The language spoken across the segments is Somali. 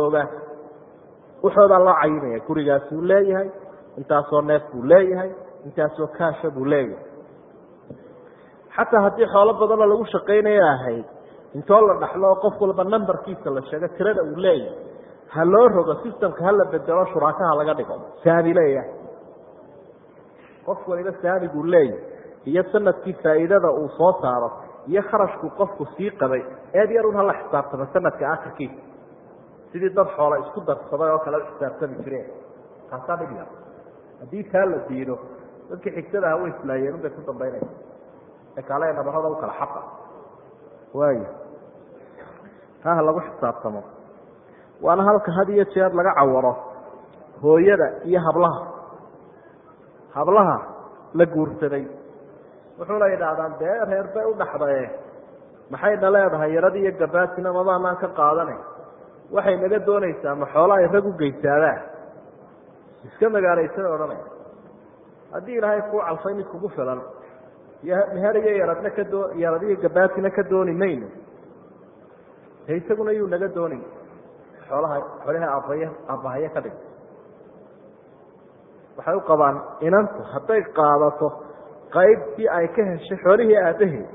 ooga waxoodaa loo cayimaya gurigaasuu leeyahay intaasoo neef buu leeyahay intaasoo kaasha buu leeyahay. Xataa haddii xoolo badanoo lagu shaqaynayo ahayd intoo la dhaxlo oo qof walba numberkiisa la sheego tirada uu leeyahay ha loo rogo systemka hala bedelo shuraakaha laga dhigo. Saami leeyahay. Qof waliba saamiguu leeyahay. Iyo sannadkii faa'iidada uu soo saaro iyo kharashkuu qofku sii qabay eed yar un hala xisaabtamo sanadka akhirkiisa sidii dad xoola isku darsaday oo kale u xisaabtami jireen. Taasaa dhib haddii taa la diido dadkii xigtada ah way islaayeen unbay ku dambaynaya ee kaale nabarada u kala xaqa. Waayo. Taa ha lagu xisaabtamo. Waana halka had iyo jeer laga cawaro hooyada iyo hablaha. Hablaha la guursaday. Wuxuuna yidhaahdaan dee reer bay u dhaxdaye maxayna leedahay yaradi iyo gabaatina madaanaan ka qaadane waxay naga doonaysaa ma xoola ay rag u geysaadaan? Iska magaalaysan odhanaya haddii ilaahay kuu calfay mid kugu filan meher iyo yaradna ka doo yarad iyo gabaatina ka dooni mayno. De isaguna yuu naga doonay xoolaha xoolaha aabaya aabbahaye ka dhig. Waxay u qabaan inantu hadday qaadato qaybtii ay ka heshay xoolihii aabbaheed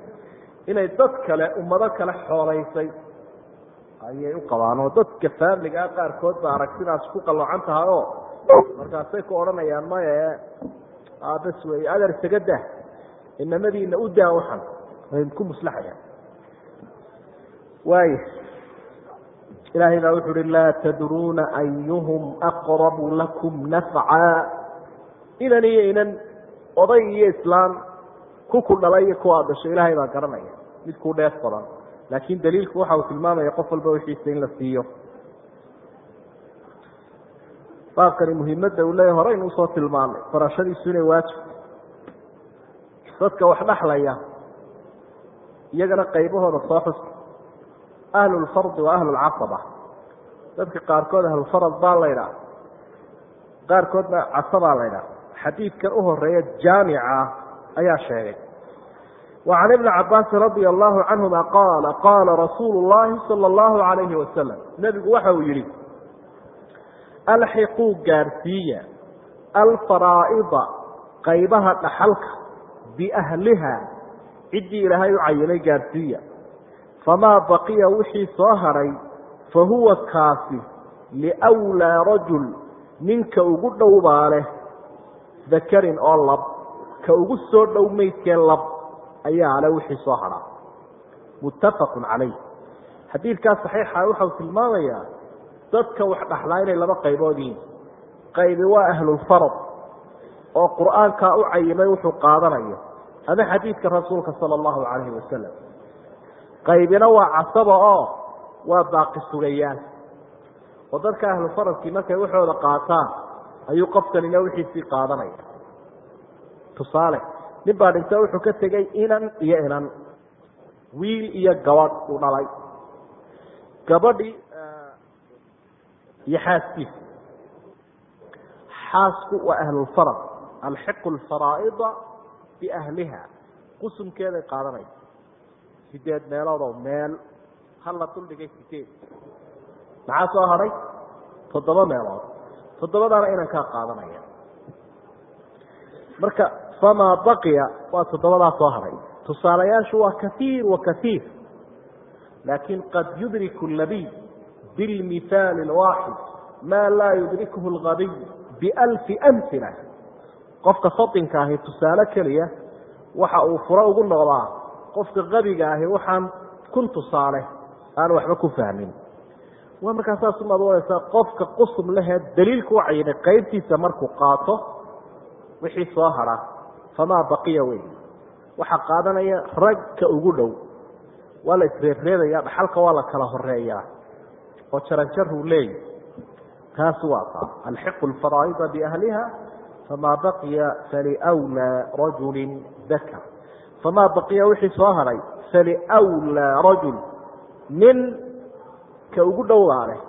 inay dad kale ummado kale xoolaysay ayay u qabaan oo dadka faamiliga ah qaarkood ba aragtidaas ku qalloocan tahay oo markaasay ku odhanayaan maya aabas wey adeer isaga dah inamadiina u daa waxan ku muslaxayaan waaya ilaahay baa wuxu uhi laa tadruuna ayuhum aqrabu lakum nafca inan iyo inan oday iyo islaam ku ku dhalay iyo kuwaa dhasho ilaahay baa garanaya mid kuu dheef badan laakiin daliilku waxa uu tilmaamaya qof walba wixiisa in la siiyo. Baabkani muhiimadda uu leeyahy horeynu u soo tilmaanay barashadiisu inay dadka wax dhaxlaya iyagana qaybahooda soo xuska. Ahlulfardi wa ahlulcasaba dadka qaarkood ahlulfarad baa la ydhaha qaarkoodna casabaa la ydhaha xadiidkan u horreeya jaamica ayaa sheegay وعن بن cabاasi رaضي الله عanهma qاal qاala رasuul الlahi salى الlahu عalayhi wasalam nebigu waxa uu yihi alxiquu gaarsiiya alfaraa'ida qaybaha dhaxalka biأhliha ciddii ilaahay u cayinay gaarsiiya famaa baqiya wixii soo hadhay fahuwa kaasi liأwlىa rajul ninka ugu dhowbaa leh dakarin oo lab ka ugu soo dhow meydkee lab ayaa ale wixii soo hadhaa muttafaqu calayh. Xadiidkaa saxiixa waxau tilmaamayaa dadka wax dhaxlaa inay laba qaybood yihiin. Qaybi waa ahlulfarad oo qur'aankaa u cayimay wuxuu qaadanayo. Ama xadiidka rasuulka sala allahu calayhi wasalam qaybina waa casaba oo waa baaqi sugayaal. Oo dadka ahlufaradkii markay waxooda qaataan ayuu qofkanina wixiisii qaadanaya. Tusaale nin baa dhinto wuxuu ka tegey inan iyo inan. Wiil iyo gabadh uu dhalay. Gabadhii iyo xaaskiisa xaasku waa ahlulfarad alxiqu lfaraa'ida biahliha qusumkeeday qaadanaysa. Sideed meeloodoo meel. Hala duldhigay sideed maxaa soo hadhay toddoba meelood. Toddobadaana inankaa qaadanaya. Marka famaa baqiya waa toddobadaa soo hadhay tusaalayaashu waa kaiir wa kaiir laakin qad yudriku labiy bilmithaali alwaaxid maa laa yudrikuhu algabiy bialfi amhila qofka fadinka ahi tusaale keliya waxa uu furo ugu noqdaa qofka qabiga ahi waxaan kun tusaale aan waxba ku fahmin. Waa markaa saas umaad oanaysaa qofka qusum lehee daliilku u cayinay qaybtiisa markuu qaato wixii soo hadha famaa baqiya wey waxaa qaadanaya ragka ugu dhow. Waa la isreebreebaya dhaxalka waa la kala horeeyaa oo jaranjaruu leeyahy taas waa taa alxiqu lfaraa'ida biahliha famaa baqiya faliwlىa rajuli dakar famaa baqiya wixii soo hadhay faliwlىa rajul nin ka ugu dhowaa leh.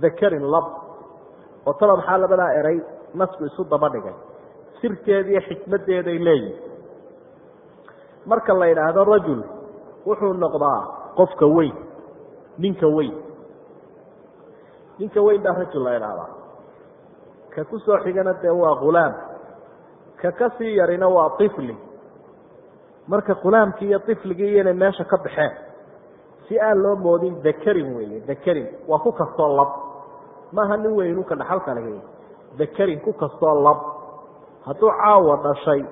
Dakarin lab. Oo maxaa labadaa eray? Nasku isu daba dhigay sirteeda iyo xikmaddeeday leeyihiin marka la yidhaahdo rajul wuxuu noqdaa qofka weyn ninka weyn. Ninka weyn baa rajul la idhaahdaa ka ku soo xigana dee waa khulaam ka ka sii yarina waa ifli marka khulaamkii iyo ifligii iyana meesha ka baxeen si aan loo moodin dakarin weeye dakarin. Waa ku kastoo lab. Maaha nin weynu ka dhaxalka lahi dakarin ku kastoo lab hadduu caawa dhashay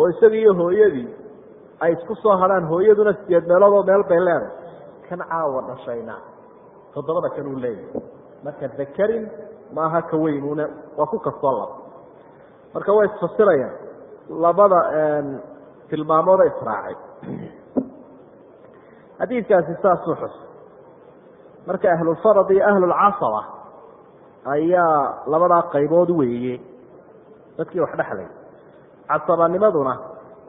oo isaga iyo hooyadii ay isku soo hadhaan hooyaduna sideed meeloodoo meel bay leedahay kan caawa dhashayna. Toddobada kan uu leeyahay. Marka dakarin maaha ka weynuna waa ku kastoo lab. Marka way isfasirayaan labada tilmaamooda israacay. Xadiidkaasi saasuu xus marka ahlulfarad iyo ahlulcasaba ayaa labadaa qaybood weeye dadkii wax dhexlay casabanimaduna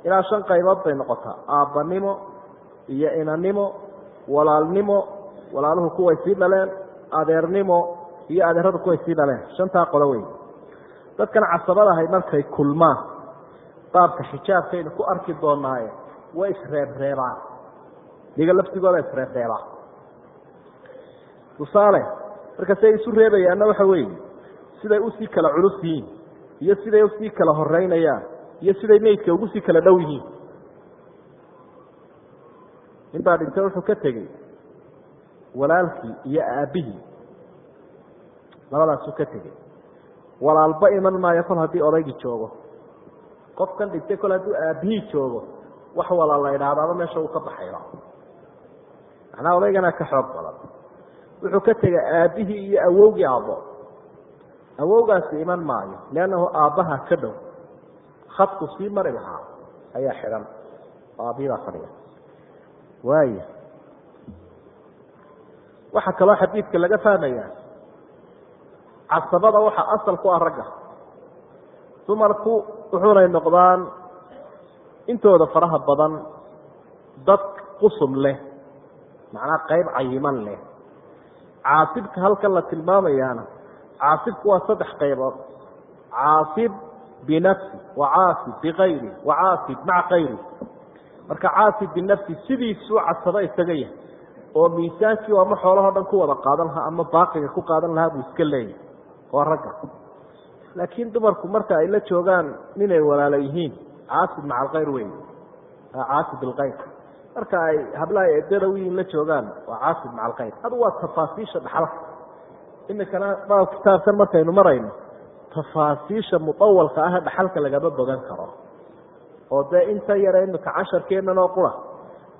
ilaa shan qaybood bay noqotaa aabbanimo iyo inanimo walaalnimo walaaluhu kuway sii dhaleen adeernimo iyo adeeradu kuway sii dhaleen. Shantaa qolo wey dadkan casabadahay markay kulmaan. Baabka xijaabkaynu ku arki doonaaye way isreebreebaan. Iyaga laftigooda isreebreebaan. Tusaale marka siay isu reebayaanna waxa weeye siday u sii kala culus yihiin iyo siday u sii kala horeynayaan iyo siday meydka ugu sii kala dhow yihiin. Nin baa dhintay wuxuu ka tegey walaalkii iyo aabbihii labadaasuu ka tegey. Walaalba iman maayo kol haddii odaygii joogo. Qofkan dhintay kol hadduu aabbihii joogo wax walaal la idhaahdaaba meesha uu ka baxayba. Macnaha odaygana ka xoog badan. Wuxuu ka tegay aabbihii iyo awowgii aabbo awowgaasi iman maayo liannahu aabbaha ka dhow. Khadku sii mari lahaa ayaa xidhan oo aabbihii baa fadhiya waaya waxaa kaloo xadiidka laga fahmaya casabada waxaa asal ku ah ragga. Dumarku wuxuunay noqdaan intooda faraha badan dad qusum leh macnaa qayb cayiman leh. Caasibka halkan la tilmaamayaana caasibku waa saddex qaybood caasib binafsi wa caasib bikayri wa caasib maca kayri marka caasib binafsi sidiisuu casabo isaga yahay oo miisaankii ama xoolahoo dhan ku wada qaadan lahaa ama baaqiga ku qaadan lahaa buu iska leeyahay waa ragga laakiin dumarku marka ay la joogaan ninay walaalo yihiin caasib maca alkayr wey caasib bilkayr marka ay hablaha eedada wiin la joogaan waa caasib maca alkayr adu waa tafaasiisha dhaxalka imikana baab kitaabkan markaynu marayno tafaasiisha mutawalka ah dhaxalka lagama bogan karo. Oo dee inta yare imika casharkeennan oo qura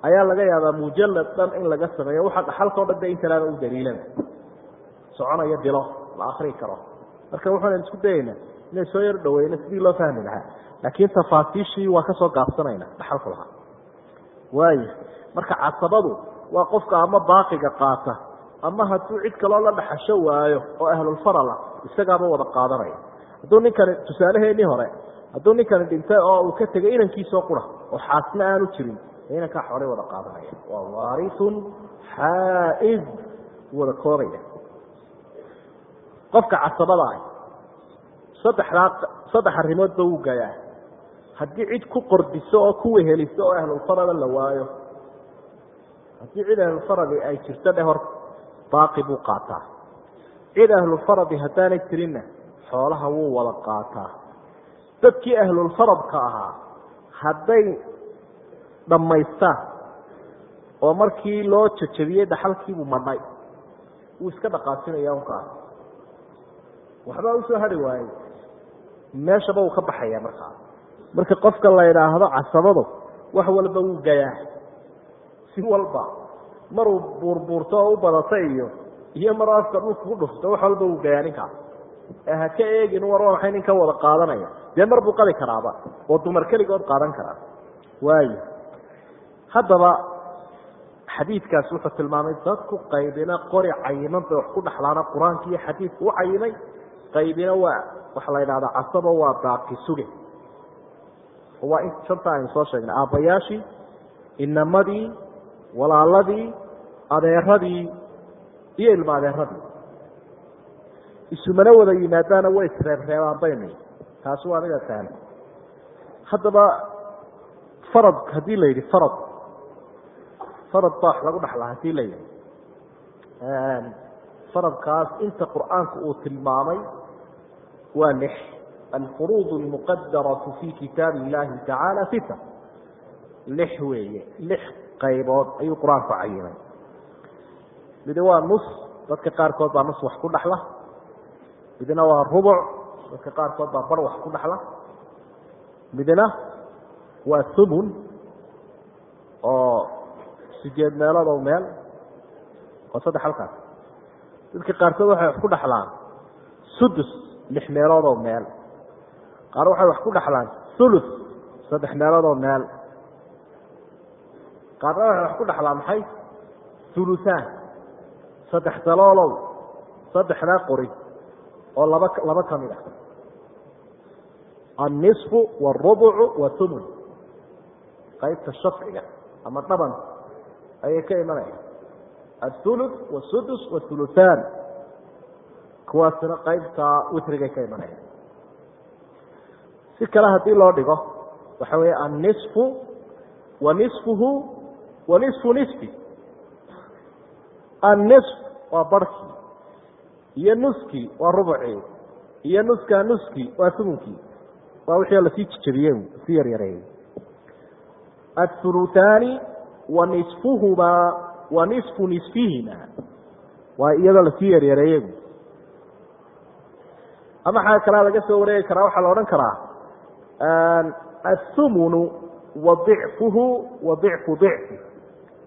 ayaa laga yaabaa mujalad dhan in laga sameeyo waxa dhaxalka o dhan de intalaaba u daliilan. Soconayo bilo la akri karo. Marka waxaan isku dayaynaa inay soo yar dhaweyno sidii loo fahmi lahaa. Laakiin tafaasiishii waa ka soo gaabsanayna dhaxalku lahaa. Waaya marka casabadu waa qofka ama baaqiga qaata ama hadduu cid kaloo la dhaxasho waayo oo ahlulfarala isagaaba wada qaadanaya hadduu ninkani tusaaleheenii hore hadduu ninkani dhintay oo uu ka tegay inankiisoo qura oo xaasna aanu jirin inankaa xoray wada qaadanaya. Waa waariun xaaiz wada koobaya qofka casabada ah saddexdaa saddex arrimoodba wuu gayaa. Haddii cid ku qordiso oo ku weheliso oo ahlulfarada la waayo haddii cid ahlulfaradi ay jirto dhe hor baaqi buu qaataa. Cid ahlulfaradi haddaanay jirinna xoolaha wuu wada qaataa. Dadkii ahlulfaradka ahaa hadday dhammaystaan oo markii loo jajabiyey dhaxalkiibuu madhay wuu iska dhaqaasinaya unkaas waxbaa u soo hari waayey meeshaba wuu ka baxaya markaa marka qofka la idhaahdo casabadu wax walba wuu gayaa. Si walba maruu buurbuurto oo u badata iyo iyo maruu afka dhulka ku dhufto wax walba wuu gayaa ninkaas ee ha ka eegin war waxay ninkan wada qaadanaya. Dee mar buu qadi karaaba oo dumar keligood qaadan karaa waayo haddaba xadiidkaas wuxuu tilmaamay dadku qaybina qori cayiman bay wax ku dhexlaana qur'aanka iyo xadiidku u cayimay qaybina waa waxa la yidhahdaa casabo waa baaqi suge. Waa in shanta aynu soo sheegnay aabbayaashii inamadii walaaladii adeeradii iyo ilmo adeeradii isumana wada yimaadaana way isreebreebaan baynu taasi waa aniga sahla haddaba farad haddii la yidhi farad farad baa wax lagu dhaxlaa haddii la yidhi. Faradkaas inta qur'aanku uu tilmaamay waa lix. Alfuruud almuqadaratu fi kitaabi illahi tacaala sita lix weeye lix qaybood ayuu qur'aanku cayimay midi waa nus dadka qaarkood baa nus wax ku dhaxla. Midna waa rubuc dadka qaarkood baa bar wax ku dhaxla. Midna waa thumun oo sideed meeloodoo meel oo saddex halkaas. Dadka qaarkood waxay wax ku dhaxlaan sudus lix meeloodoo meel. Qaar waxay wax ku dhaxlaan thuluth saddex meeloodoo meel qaarna waxay wax ku dhaxlaan maxay? Thuluthaan. Saddex daloolow. Saddexdaa qori oo laba laba ka mid ah. Annisfu wاrubucu wathumun qaybta shafciga ama dhaban ayay ka imanaya athuluth wasudus wathuluthaan kuwaasina qaybta witrigay ka imanaya si kale haddii loo dhigo waxa weeye annisfu wa nisfuhu wa nisfu nisfi. Annisf waa barhkii iyo nuskii waa rubucii iyo nuskaa nuskii waa humunkii waa wixii la sii jijabiyey la sii yaryareeyey. Athuluthaani wa nisfuhumaa wa nisfu nisfihima waa iyadoo la sii yaryareeyey. Ama xaa kalaa laga soo wareegi karaa waxaa la odhan karaa athumunu wa dicfuhu wa dicfu dicfi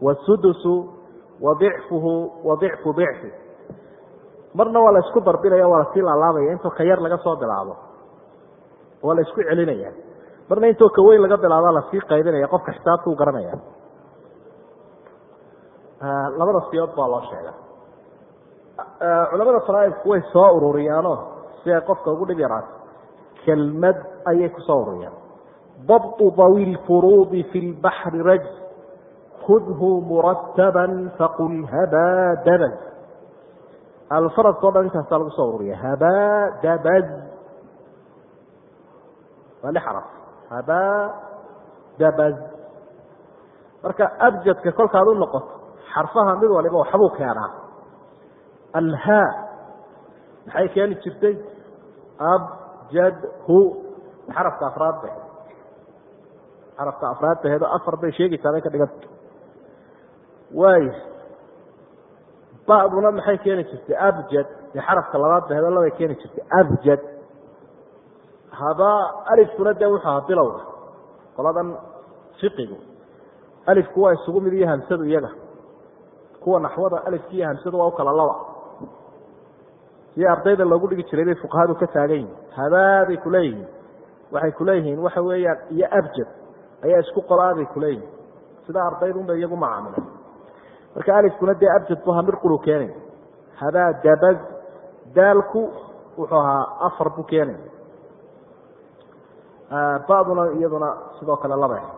wasudusu wa dicfuhu wa dicfu dicfi marna waa la isku darbinaya waa la sii laalaabaya intoo ka yar laga soo bilaabo. Waa la isku celinaya marna intoo ka weyn laga bilaabo la sii qaybinaya qofka xisaabta u garanaya labada siyood baa loo sheega culamada faraaidku way soo ururiyaano si ay qofka ugu dhib yaraato kelmad ayay ku soo ururiyaan. Dabطu dawi lfuruudi fi lbaxri raj khudhu murataba faqul habaa dabaz alfaradka o dhan intaasaa lagu soo ururiya habaa dabaz waa li xaraf habaa dabaz marka abjadka kolkaad u noqoto xarfaha mid waliba waxbuu keenaa alhaa maxay keeni jirtay abjadhu xarafka afraad ba xarafka afraad baheedo afar bay sheegaysaa bay ka dhiganta waaya ba'duna maxay keeni jirtay? Abjad. Dee xarafka labaad baheedo labay keeni jirtay. Abjad. Habaa alifkuna dee wuxuu ahaa bilowga qoladan fiqigu. Alifku waa isugu mid iyo hamsadu iyaga. Kuwa naxwada alifki iyo hamsadu waa u kala laba si ardayda loogu dhigi jiray bay fuqahadu ka taagan yihiin habaaday kuleeyihiin waxay kuleeyihiin waxa weeyaan iyo abjad ayaa isku qolaaday kuleeyihin sida ardaydunba iyagu macaamileen marka alifkuna dee abjad bu hamir qulu keenay. Habaa dabaz daalku wuxuu ahaa afar buu keenay. Baduna iyaduna sidoo kale laba ahayd.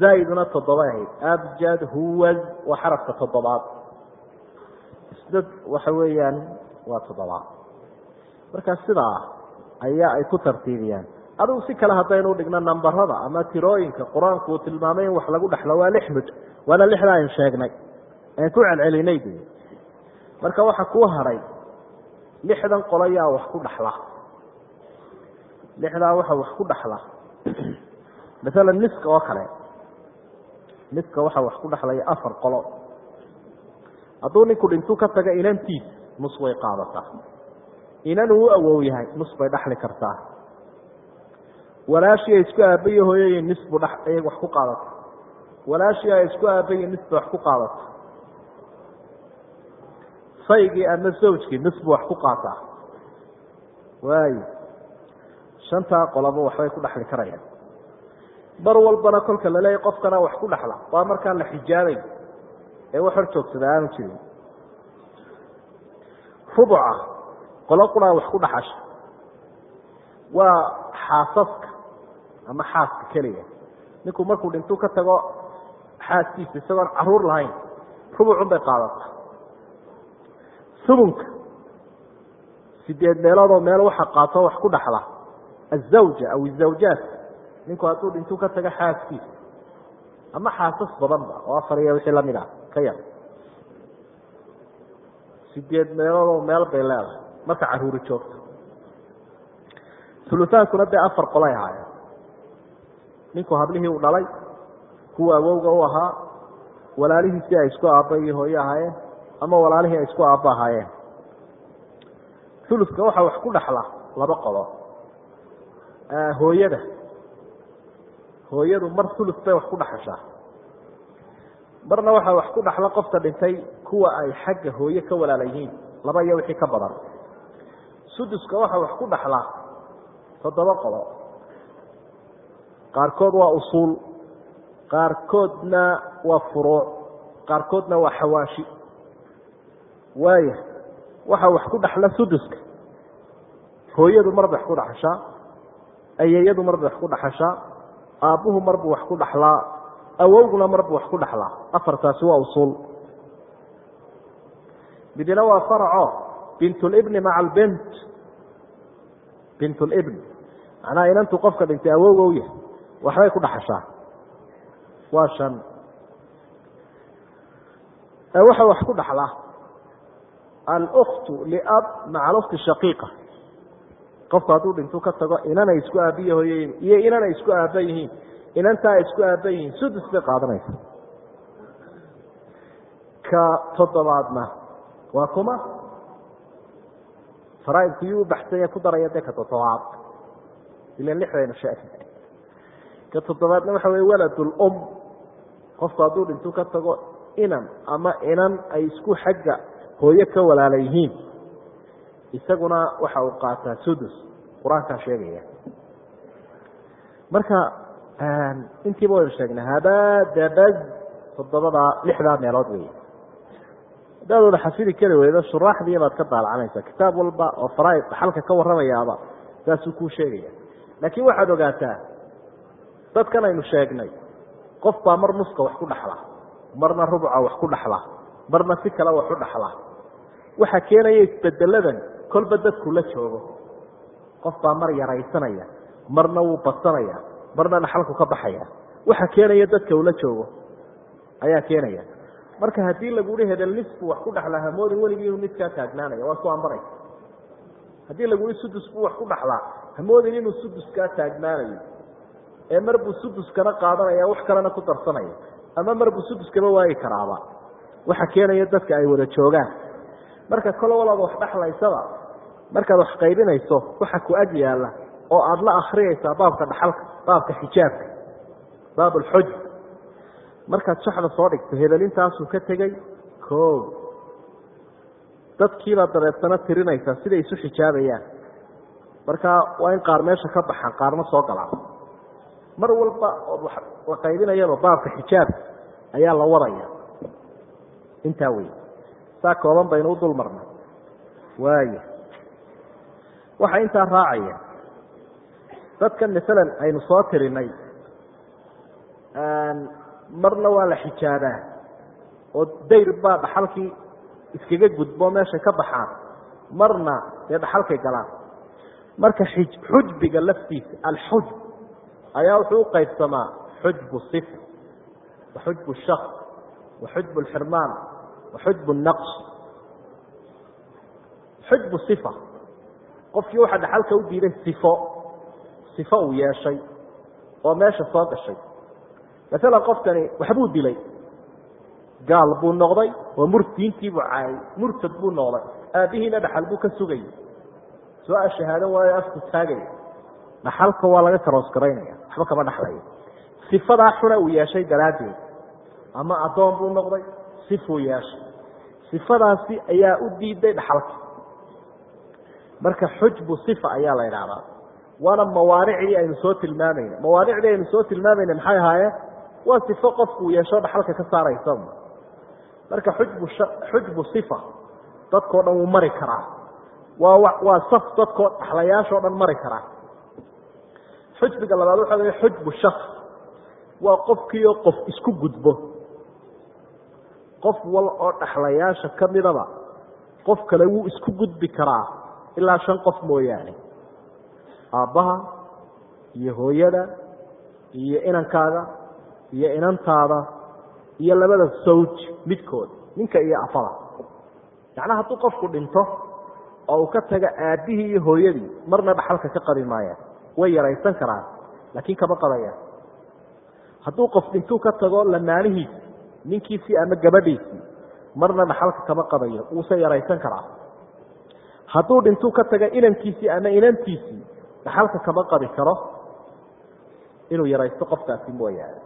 Zaiduna toddoba ahayd. Abjad huwaz waa xarafka toddobaad. Isdad waxa weeyaan waa toddobaad. Marka sidaa ayaa ay ku tartiibiyaan. Adigu si kale haddaynu dhigno nambarada ama tirooyinka qur'aanku uu tilmaamay in wax lagu dhexlo waa lix mud waana lixda aynu sheegnay aan ku celcelinay de marka waxa kuu haray lixdan qolo yaa wax ku dhaxla. Lixdaa waxa wax ku dhaxla. Masalan niska oo kale niska waxa wax ku dhexlaya afar qolo. Hadduu ninku dhintuu ka taga inantiis nus way qaadataa. Inan uu awow yahay nus bay dhaxli kartaa. Walaashii ay isku aabayo hooyay nis buu ayag wax ku qaadata walaashii ay isku aabayo nis bay wax ku qaadata saygii ama zawjkii buu wax ku qaataa waayo shantaa qoloba waxbay ku dhexli karayaan. Mar walbana kolka laleeyahy qofkana wax ku dhexla waa markaan la xijaabay. Ee wax hor aanu jirin. Rubuca qolo quraa wax ku dhaxasha. Waa xaasaska ama xaaska keliya. Ninku markuu dhintuu ka tago xaaskiisa isagoon carruur lahayn rubucun bay qaadataa sumunka sideed meeloodoo meel waxa qaato wax ku dhaxla azawja aw izawjaat ninku hadduu dhintuu ka tago xaaskiisa ama xaasas badanba oo afar iyo wixii la mid ah. Ka yar. Sideed meeloodoo meel bay leedahay. Marka caruuri joogto. Ulutaankuna dee afar qolay ahaayeen. Ninku hablihii u dhalay kuwa awowga u ahaa walaalihiisii ay isku aabba iyo hooyo ahaayeen ama walaalihii ay isku aabba ahaayeen uluska waxaa wax ku dhaxla laba qolo. Hooyada. Hooyadu mar ulus bay wax ku dhaxashaa marna waxaa wax ku dhaxla qofka dhintay kuwa ay xagga hooye ka walaala yihiin laba iyo wixii ka badan. Suduska waxaa wax ku dhaxla toddoba qolo. Qaarkood waa usuul qaarkoodna waa furuuc qaarkoodna waa xawaashi waaya waxaa wax ku dhaxla suduska. Hooyadu mar bay wax ku dhaxashaa. Ayeyadu mar bay wax ku dhaxashaa. Aabbuhu mar buu wax ku dhaxlaa. Awowguna mar buu wax ku dhaxlaa. Afartaasi waa usuul. Midina waa faraco bintulibni maca albint bintulibn macnaha inantu qofka dhintay awowga u yahay. Waxbay ku dhaxashaa. Waa shan. Waxaa wax ku dhaxla alkhtu liab maca alkhti shaqiiqa. Qofku hadduu dhintuu ka tago inanay isku aabbiya hooyayiin iyo inanay isku aabba yihiin inantaa isku aabba yihiin sudus bay qaadanaysa ka toddobaadna waa kuma faraaidku yuu u baxsanya ku daraya dee ka toddobaad. Ilan lixdaynu sheegnay ka toddobaadna waxa weye waladulum qofku hadduu dhintuu ka tago inan ama inan ay isku xagga hooyo ka walaala yihiin. Isaguna waxa uu qaataa sudus qur'aankaa sheegaya. Marka intiiba waynu sheegnay habadabad toddobadaa lixdaa meelood wey haddaad xafidi kari weydo shuraaxdii baad ka daalacanaysa kitaab walba oo faraaid dhaxalka ka warramayaaba saasuu kuu sheegaya. Laakiin waxaad ogaataa dadkan aynu sheegnay qof baa mar nuska wax ku dhaxla marna rubca wax ku dhaxla marna si kale wax u dhaxla waxaa keenaya isbedeladan kolba dadku la joogo. Qof baa mar yaraysanaya marna wuu badsanaya marna dhaxalku ka baxaya. Waxa keenaya dadka uu la joogo. Ayaa keenaya. Marka haddii laguhi hedel nisbu wax ku dhaxlaa hamoodin weligii niskaa taagnaanaya waa ku ambanay haddii laguhi sudus buu wax ku dhaxlaa hamoodin inuu suduskaa taagnaanayo. Ee mar buu suduskana qaadanaya wax kalena ku darsanaya. Ama mar buu suduskaba waayi karaaba. Waxa keenaya dadka ay wada joogaan marka kolo walaaba wax dhaxlaysaba markaad wax qaybinayso waxa ku ag yaalla oo aada la akriyaysaa baabka dhaxalka baabka xijaabka baab alxuj markaad shaxda soo dhigto hebelintaasuu ka tegey o dadkiibaad dabeetana tirinaysaa siday isu xijaabayaan. Marka waa in qaar meesha ka baxaan qaarna soo galaan. Mar walba ood la qaybinayaba baabka xijaabka ayaa la wadaya intaa wey saa kooban baynu u dul marnay. Waaya waxaa intaa raacaya dadkan masalan aynu soo tirinay marna waa la xijaabaa oo dayr baa dhaxalkii iskaga gudbo meeshay ka baxaan marna dee dhaxalkay galaan. Marka xujbiga laftiisa alxujb ayaa wuxuu u qaybsamaa xujbu sifa wa xujbu shaks wa xujbu lxirmaan wa xujbu sifa qofkii waxaa dhaxalka u diiday sifo sifo uu yeeshay oo meesha soo gashay maalan qofkani waxbuu dilay gaal buu noqday oo murtiintiibuu caayay murtad buu noqday aabbihiina dhaxal buu ka sugayay soo shahaado waayo afku taagaya dhaxalka waa laga karoosgaraynaya waxba kama dhaxlayo sifadaa xuna uu yeeshay daraaddeed ama addoon buu noqday sifuu yeeshay sifadaasi ayaa u diiday dhaxalka. Marka xujbu sifa ayaa la idhaahdaa waana mawaanicdii aynu soo tilmaamayna mawaanicdii aynu soo tilmaamayna maxay ahaayeen waa sifo qofku uu yeesho dhaxalka ka saaraysa. Marka xujbu xujbu sifa dadkao dhan wuu mari karaa. Waa waa saf dadkoo dhaxlayaashoo dhan mari karaa. Xujbiga labaad waxa wey xujbu shaks waa qofkiioo qof isku gudbo qof wal oo dhaxlayaasha ka midaba qof kale wuu isku gudbi karaa ilaa shan qof mooyaane. Aabbaha iyo hooyada iyo inankaaga iyo inantaada iyo labada sawj midkood ninka iyo afada. Macnaha hadduu qofku dhinto oo uu ka taga aabihii iyo hooyadii marna dhaxalka ka qabi maayaan way yaraysan karaan laakiin kama qabayaan hadduu qof dhintuu ka tago lamaanihiisi ninkiisii ama gabadhiisii marna dhaxalka kama qabayo wuuse yaraysan karaa. Hadduu dhintuu ka taga inankiisii ama inantiisii dhaxalka kama qabi karo. Inuu yaraysto qofkaasi mooyaane.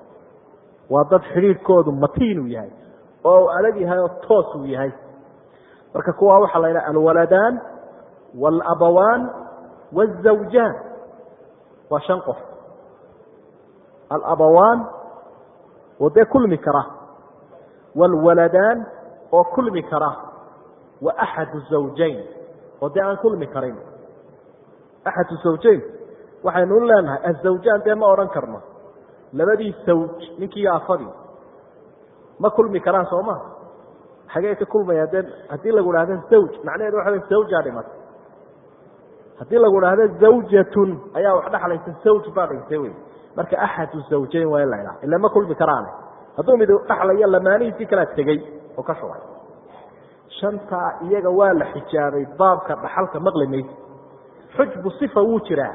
Waa dad xidhiidhkoodu matiinuu yahay oo uu adag yahay oo toos uu yahay. Marka kuwaa waxaa la yidhaha alwaladaan waalabawaan waalzawjaan waa shan qof. Alabawaan oo dee kulmi kara waalwaladaan oo kulmi kara wa axadu zawjayn oo dee aan kulmi karin axadu zawjayn waxaynu leenahay azawjaan dee ma odhan karno labadii sawj ninkii afadii ma kulmi karaan soo ma xagee ka kulmaya dee haddii lagu dhahdo zawj macnaheedu waxa wey zawjaa dhimatay haddii lagu dhahdo zawjatun ayaa wax dhexlaysa zawj baa dhintay wey marka axadu zawjayn waa la idhaha ila ma kulmi karaane hadduu mid dhexlayo lamaanihiisii kalaa tegey oo ka shubay shantaa iyaga waa la xijaabay baabka dhaxalka maqli maysa xujbu sifa wuu jiraa.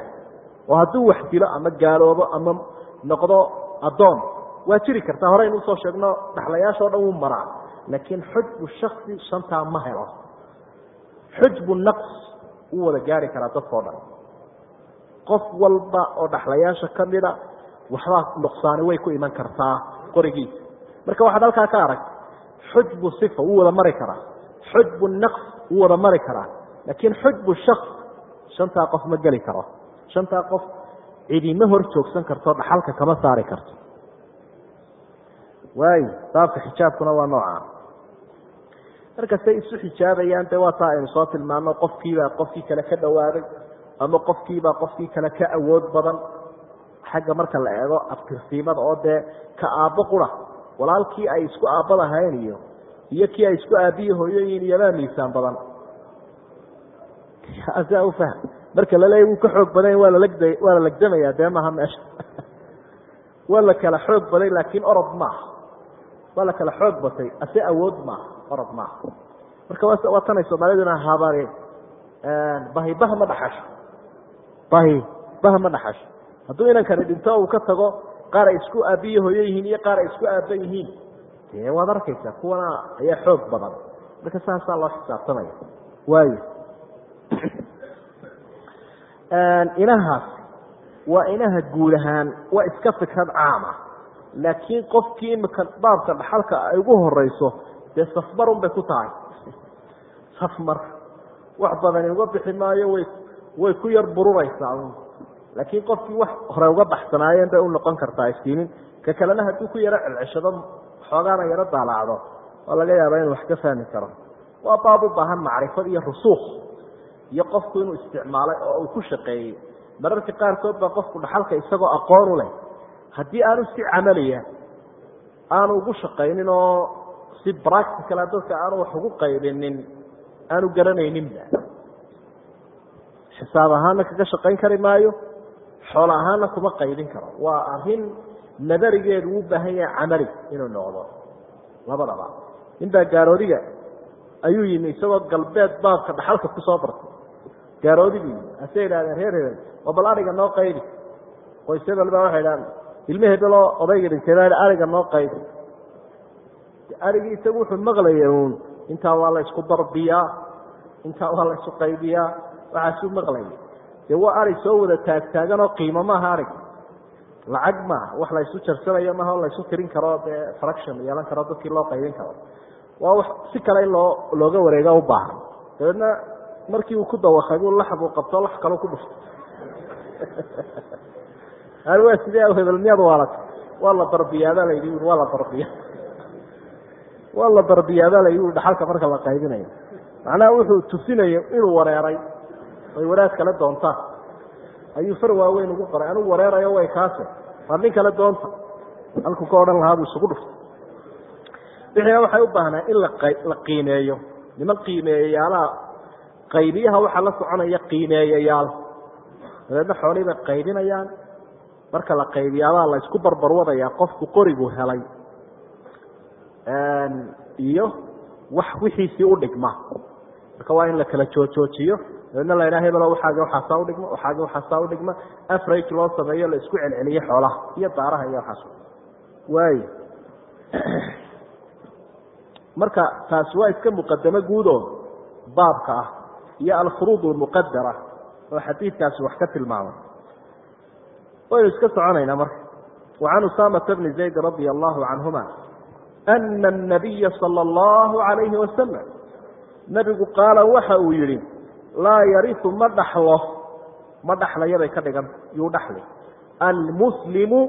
Oo hadduu wax dilo ama gaaloobo ama noqdo addoon waa jiri kartaa horeynu u soo sheegno dhaxlayaasha o dhan wuu maraa. Laakiin xujbu shaksi shantaa ma helo. Xujbu naqs wuu wada gaari karaa dadkao dhan. Qof walba oo dhaxlayaasha ka mida waxbaa nuqsaani way ku iman kartaa qorigiisa marka waxaad halkaa ka arag xujbu sifa wuu wada mari karaa. Xujbu naqs wuu wada mari karaa. Laakiin xujbu shaks shantaa qof ma geli karo. Shantaa qof cidima hor joogsan karto dhaxalka kama saari karto. Waayo baabka xijaabkuna waa noocaa markastay isu xijaabayaan dee waa taa aynu soo tilmaano qofkiibaa qofkii kale ka dhowaaday ama qofkiibaa qofkii kale ka awood badan xagga marka la eego abtirsiimada oo dee ka aabbo qura walaalkii ay isku aabbadahayn iyo iyo kii ay isku aabbiyi hooyoyiin iyomaa miisaan badan. Asaa ufahm marka laleeya wuu ka xoog badan waa lalagda waa la legdamaya dee maaha meesha. Waa la kala xoog baday laakiin orod maaha. Waa la kala xoog batay ase awood maaha orod maaha. Marka waa tanay soomaaliduna habari bahi baha ma dhaxasho. Bahi baha ma dhaxasho hadduu inankani dhinto uu ka tago qaar ay isku aabbiyi hooyo yihiin iyo qaar ay isku aabba yihiin dee waad arkaysaa kuwana ayaa xoog badan. Marka saasaa loo xisaabtamaya. Waayo. Inahaas waa inaha guud ahaan waa iska fikrad caama laakiin qofkii imika baabka dhaxalka ay ugu horeyso dee safmarun bay ku tahay. Safmar wax badani uga bixi maayo way way ku yar bururaysaa laakiin qofkii wax hore uga baxsanaayeen bay u noqon kartaa iftiinin ka kalena hadduu ku yaro celceshado xoogaana yaro daalaacdo oo laga yaaba inuu wax ka fahmi karo. Waa baab u baahan macrifad iyo rusuuq iyo qofku inuu isticmaalay oo uu ku shaqeeyey. Mararka qaarkood baa qofku dhaxalka isagoo aqoon u leh. Haddii aanu si camaliya aanu ugu shaqaynin oo si practicala dadka aanu wax ugu qaybinin aanu garanayninba. Xisaab ahaana kaga shaqayn kari maayo xoolo ahaana kuma qaybin karo. Waa arrin nadarigeedu u baahan yahay camali inuu noqdo. Labadaba. Ninbaa gaaroodiga ayuu yimi isagoo galbeed baabka dhaxalka ku soo bartay. Gaaroodigu yimi asay idhahdeen reer hebel oo bal ariga noo qaybi qoys hebel baa waxay idhahdeen ilme hebeloo odayga dhintay ariga noo qaybi arigii isagu wuxuu maqlaya uun intaa waa la isku darbiyaa intaa waa la isu qaybiyaa. Waxaasuu maqlaya dee waa ari soo wada taagtaagan oo qiimo maaha arig lacag maaha. Wax la isu jarsanayo maaha oo la isu tirin karo dee fraction yeelan karo dadkii loo qaybin karo. Waa wax si kale in loo looga wareega u baahan. Dabeedna markii uu ku dawakay buu lax buu qabto lax kaloo ku dhuftay ani waa sidee hebel miyaad waalat waa la darbiyaabaa la yidhi waa la darbiya. Waa la darbiyaabaa la yidhi dhaxalka marka la qaybinayo. Macnaha wuxuu tusinayo inuu wareeray ay wanaag kale doontaan. Ayuu far waaweyn ugu qoray anigu wareerayo way kaase waa nin kale doonta. Halkuu ka odhan lahaa buu isugu dhuftay. Wixiina waxay u baahnaa in la qiimeeyo. Niman qiimeeyayaalaha qaybiyaha waxaa la soconaya qiimeeyayaal. Dabeedna xoolihii bay qaybinayaan. Marka la qaybiyaabaa la isku barbarwadayaa qofku qorigu helay. Iyo wax wixiisii u dhigma. Marka waa in la kala joojoojiyo dabeedna la ydhaha hebelo waxaaga waxaasaa udhigma waxaaga waxaasaa udhigma afrage loo sameeyo la isku celceliyo xoolaha iyo daaraha iyo waxaas. Waayo marka taasi waa iska muqadamo guudo baabka ah iyo alfuruud almuqadara oo xadiidkaasi wax ka tilmaamay waynu iska soconaynaa marka. Wacan usaamata bni zayd radia allahu canhuma ana anabiya sala allahu calayhi wasalam nebigu qaala waxa uu yidhi laa yariu ma dhaxlo. Ma dhaxlayabay ka dhigan yuu dhaxli almuslimu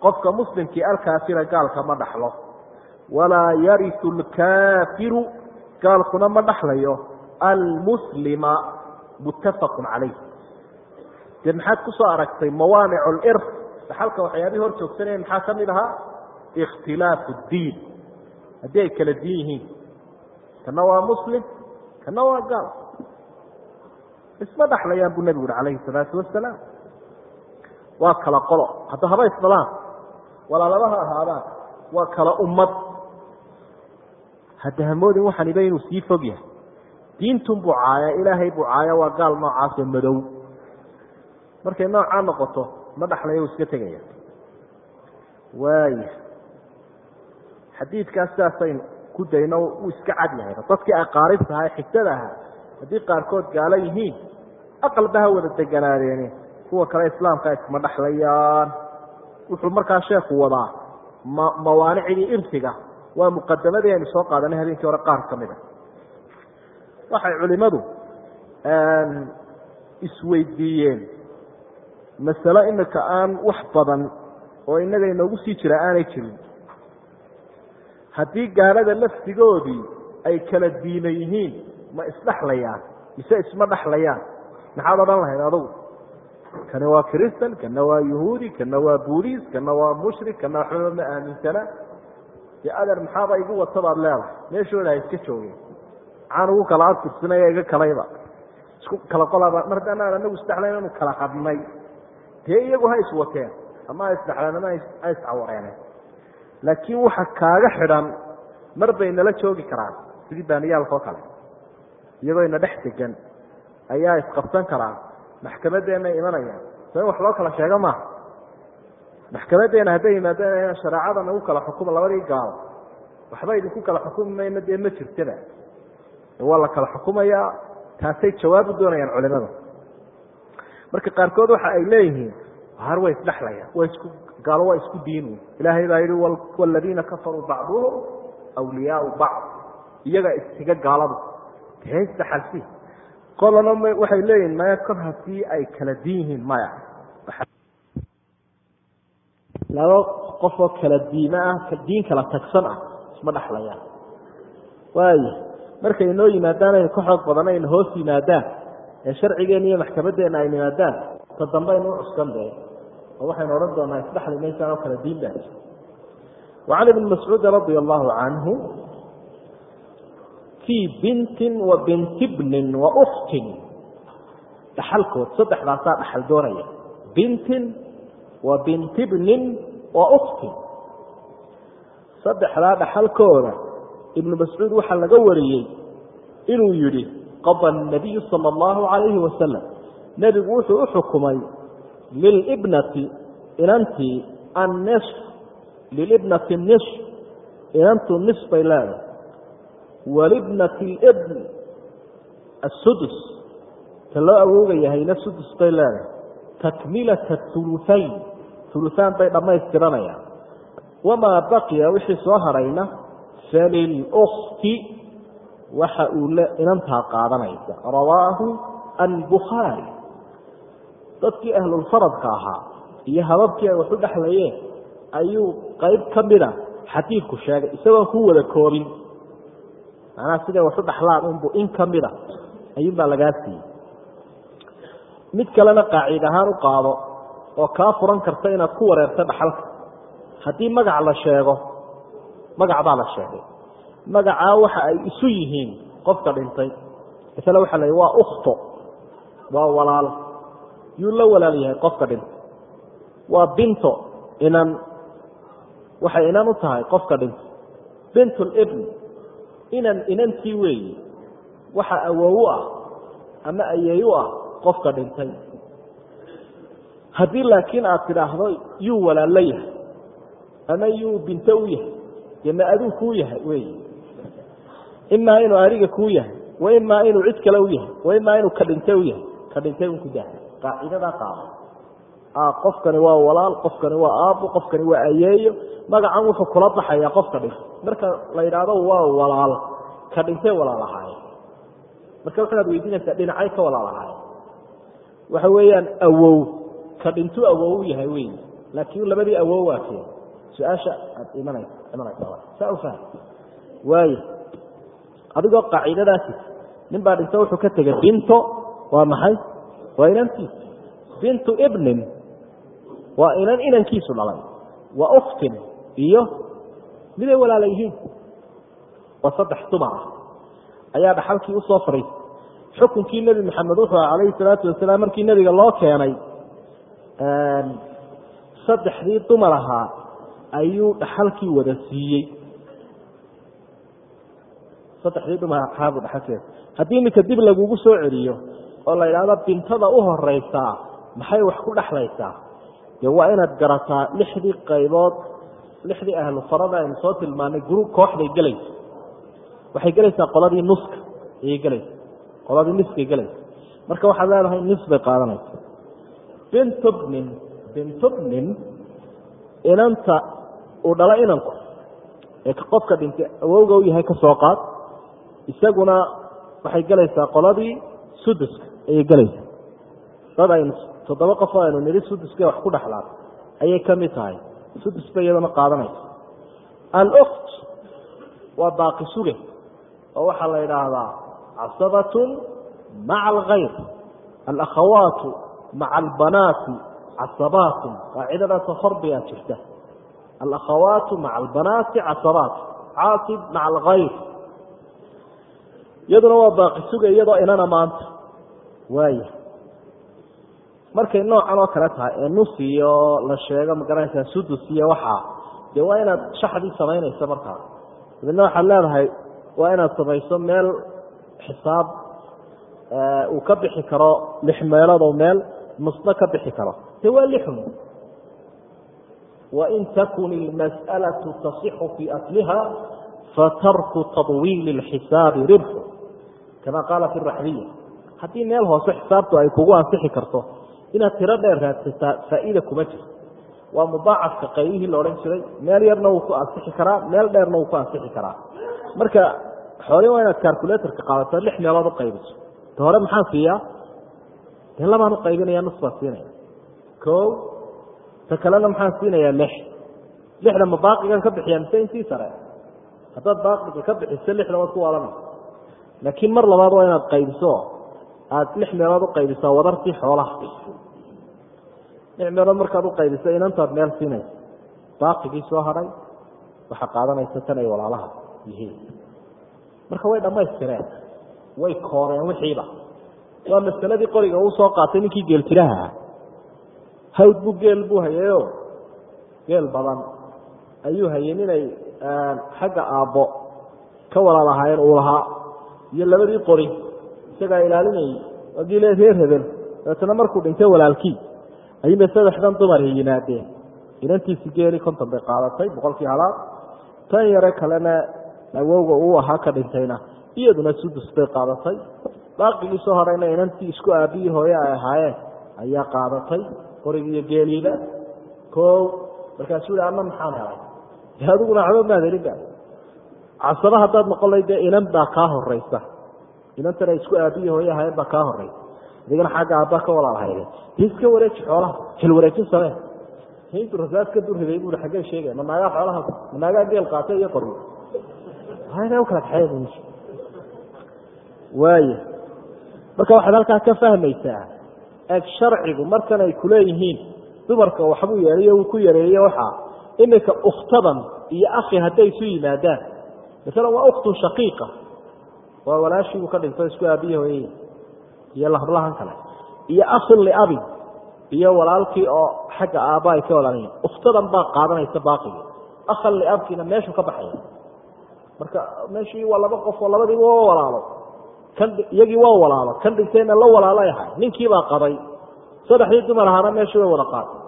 qofka muslimkii alkaafira gaalka ma dhaxlo. Walaa yariu lkaafiru gaalkuna ma dhaxlayo. Almuslima muttafaqun calayh. Dee maxaad ku soo aragtay mawaaniclir dhaxalka waxyaabihii hor joogsanaya maxaa ka mid ahaa? Ikhtilaafu diin. Haddii ay kala diin yihiin kana waa muslim kana waa gaal isma dhaxlayaan buu nebigu uhi calayhi salaatu wasalaam waa kala qolo. Hadda haba isdhalaan walaalaba ha ahaadaan. Waa kala ummad. Hadda hamoodin waxaniba inuu sii fog yahay. Diintun buu caaya ilaahay buu caaya waa gaal noocaasoo madow. Markay noocaa noqoto ma dhaxlaya u iska tegaya. Waaya xadiidkaas sidaasaynu ku dayno uu iska cad yahay. Dadkii aqaaribta ahaa xigtada ahaa haddii qaarkood gaalo yihiin aqalba ha wada deganaadeene kuwa kale islaamka isma dhaxlayaan. Wuxuu markaa sheekhu wadaa ma mawaanicdii irsiga waa muqadamadii aynu soo qaadanay habeenkii hore qaar ka mida waxay culimadu isweydiiyeen. Masalo imika aan wax badan oo innaga inoogu sii jira aanay jirin. Haddii gaalada laftigoodii ay kala diina yihiin ma isdhaxlayaan mise isma dhaxlayaan maxaad odhan lahayd adugu? Kani waa cristan kana waa yahuudi kana waa buuriis kana waa mushrik kana waxbaba aaminsana. Dee adeer maxaaba igu wata baad leedahay? Meeshooda ha iska joogeen. Maxaan ugu kala adkursinaya iga kalayba. Isku kala qolaba mar anagu isdhaxlayn anu kala hadnay dee iyagu ha iswateen ama ha isdhaxleen ama ha iscawareeneen laakiin waxa kaaga xidhan mar bay nala joogi karaan. Sidii baaniyaalka kale. Iyagoo ina dhex degan ayaa isqabsan karaan maxkamadeena imanayaan so in wax loo kala sheego maaha maxkamadeena hadday yimaadeen shareecada nagu kala xukuma labadii gaalo waxba idinku kala xukumi mayno dee ma jirtaba. Waa la kala xukumayaa taasay jawaabu doonayaan culimada marka qaarkood waxa ay leeyihiin har way isdhexlayaan waa isku gaalo waa isku diin ilaahay baa yihi wladiina kafaruu bacduhum wliyaau bacd. Iyaga istiga gaaladu. Isdhaxalsi qolana waxay leeyihiin maya kor haddii ay kala diin yihiin maya. Laba qofoo kala diime ah diin kala tagsan ah isma dhexlayaan waaya markay inoo yimaadaan aynu ka xoog badan aynu hoos yimaadaan ee sharcigeena iyo maxkamadeena ay yimaadaan ta dambe aynu u cuskan dee oo waxaynu odhan doonaa isdhexli maysaan oo kala diin baa wacan ibni mascuudi radia allahu canhu fii bintin wa binti bnin wa uktin dhaxalkood saddexdaasaa dhaxal doonaya. Bintin wa binti wa uktin saddexdaa dhaxalkooda ibnu mascuud waxaa laga wariyey inuu yidhi qada nabiyu sala allahu calayhi wasalam nebigu wuxuu u xukumay lilibnati inantii annisf lilibnati nisf inantu nis bay leedahay walibnati libn asudus ta loo awooga yahayna sudus bay leedahay. Takmilata uluayn uluaan bay dhammaystiranayaan. Wamaa baqiya wixii soo harayna falilukti waxa uu inantaa qaadanaysa. Rawaahu albukhaari. Dadkii ahlulfaradka ahaa iyo hababkii ay waxu dhexlayeen ayuu qayb ka mida xadiidku sheegay isagoon ku wada koobin macnaha siday waxu dhaxlaan unbu in ka mida ayuunbaa lagaa siiyey. Mid kalena qaacid ahaan u qaado oo kaa furan karta inaad ku wareerta dhaxalka haddii magac la sheego magac baa la sheegay. Magacaa waxa ay isu yihiin qofka dhintay. Masale waxa la waa ukhto waa walaal. Yuu la walaal yahay qofka dhintay waa binto inan waxay inan u tahay qofka dhintay bint libn inan inantii weeyi waxa awow u ah ama ayeey u ah qofka dhintay. Haddii laakiin aad tidhaahdo yuu walaallo yahay ama yuu binto u yahay dee aduu kuu yahay wey imaa inuu adiga kuu yahay wa imaa inuu cid kale u yahay wa imaa inuu ka dhintay u yahay ka dhintay un ku daa qaacidadaa qaado qofkani waa walaal qofkani waa aabo qofkani waa ayeeyo. Magacan wuxuu kula baxayaa qofka dhintay marka la yidhaahdo waa walaal. Ka dhintay walaal ahaaye marka waxaad weydiinaysaa dhinacay ka walaal ahaaye waxa weeyaan awow. Ka dhintuu awow u yahay wey laakiin labadii awow waa kee? Su'aasha aad imanaysa saa u fahm waayo adigoo qaacidadaasi nin baa dhinto wuxuu ka tegay binto waa maxay? Waa inantiisa bintu ibnin waa inan inankiisu dhalay. Wa uktin iyo miday walaala yihiin waa saddex dumar ah. Ayaa dhaxalkii u soo fadhiistay xukunkii nebi maxamed wuxuu aha calayhi salaatu wasalaam markii nebiga loo keenay saddexdii dumar ahaa ayuu dhaxalkii wada siiyey. Saddexdii dumar ahaabuu dhaxalkeeda haddii iminka dib lagugu soo celiyo oo la yidhaahdo bintada u horeysaa maxay wax ku dhexlaysaa dee waa inaad garataa lixdii qaybood lixdii ahlu farada aynu soo tilmaanay guru kooxday gelaysa waxay gelaysaa qoladii nuska ayay gelaysa qoladii niskay gelaysa marka waxaad leedahay nis bay qaadanaysa bintubnin bintubnin inanta uu dhala inanku ee qofka dhintay awowga u yahay ka soo qaad isaguna waxay gelaysaa qoladii suduska ayay gelaysaa. Dad aynu toddoba qof oo aynu nidhi suduska wax ku dhexlaad ayay ka mid tahay. Sudus bay iyadana qaadanaysa alukt waa baaqi suge oo waxaa la yidhaahdaa casabatun maca alkhayr alakhawaatu maca albanaati casabaatun. Qaacidadaasoo horbayaa jirta. Alakhawaatu maca albanaati casabaat caasib maca alkhayr iyaduna waa baaqi suga iyadoo inana maanta. Waaya markay noocan oo kale tahay ee nus iyo la sheego ma garanaysaa sudus iyo waxaa dee waa inaad shaxdii samaynayso markaa dabeedna waxaad leedahay waa inaad samayso meel xisaab uu ka bixi karo lix meeloodoo meel nusna ka bixi karo. Dee waa lixun wain takun ilmas'alatu tasixu fii asliha fatarku tadwiili اlxisaabi ribxu kama qaala fi raxbiya haddii meel hoose xisaabtu ay kugu ansixi karto inaad tiro dheer raadsataa faa'iida kuma jirto waa mudaacafka qaybihii la odhan jiray meel yarna wuu ku ansixi karaa meel dheerna wuu ku ansixi karaa. Marka xoole waa inaad calculatorka qaadato lix meelood u qaybiso ta hore maxaan siiyaa? Dee labaan u qaybinaya nus baan siinaya. O ta kalena maxaan siinayaa lix. Lixda ma baaqigan ka bixiya mise intii sare. Haddaad baaqiga ka bixiso lixda waad ku waalanaysa laakiin mar labaad waa inaad qaybiso aada lix meelood u qaybisaa wadartii xoolaha. Lix meelood markaad u qaybiso inantaad meel siinaysa baaqigii soo hadhay waxaa qaadanaysa tan ay walaalaha yihiin. Marka way dhammaystireen way kooreen wixiiba waa masaladii qoriga uu soo qaatay ninkii geeltiraha ah hawd buu geel buu hayayo geel badan. Ayuu hayay inay xagga aabbo. Ka walaal ahaayeen uu lahaa. Iyo labadii qori isagaa ilaalinayay le reer hebel dabeetana markuu dhintay walaalkii ayuunbay saddexdan dumari yimaadeen inantiisi geeli konton bay qaadatay boqolkii halaad. Tan yare kalena awowga uu ahaa ka dhintayna iyaduna sudus bay qaadatay. Baaqigii soo hadhayna inantii isku aabbiyi hooye ay ahaayeen ayaa qaadatay qorigii iyo geeliiba o markaasuu hi ama maxaan helay? Adiguna waxba ba. Casaba haddaad noqon lahay dee inan baa kaa horeysa inantana isku aabbiyi hooye ahaayeen baa kaa horeysa adigana xagga aabbaa ka walaalhayde de iska wareeji xoolaha xil wareejin samee. Intu rasaas ka durriday bui xaggee sheegaya ma naagaa xoolaha ma naagaa geel qaatay iyo qoryo. U kala kaxeey waaya marka waxaad halkaa ka fahmaysaa eeg sharcigu markan ay kuleeyihiin dumarka waxbuu yeelayo uu ku yareeye waxaa iminka ukhtadan iyo akhi hadday isu yimaadaan. Masalan waa ukhtun shaqiiqa waa walaashiibuu ka dhinto isku aabiyi hooyey iyo lahablahan kale. Iyo akhin liabin iyo walaalkii oo xagga aabba ay ka walaalyiin ukhtadan baa qaadanaysa baaqigi akhan liabkiina meeshuu ka baxaya. Marka meeshii waa laba qof oo labadiiba waa walaalo. Kan iyagii waa walaalo. Kan dhintayna la walaalay ahay ninkiibaa qabay. Saddexdii dumar ahaana meeshii way wada qaatay.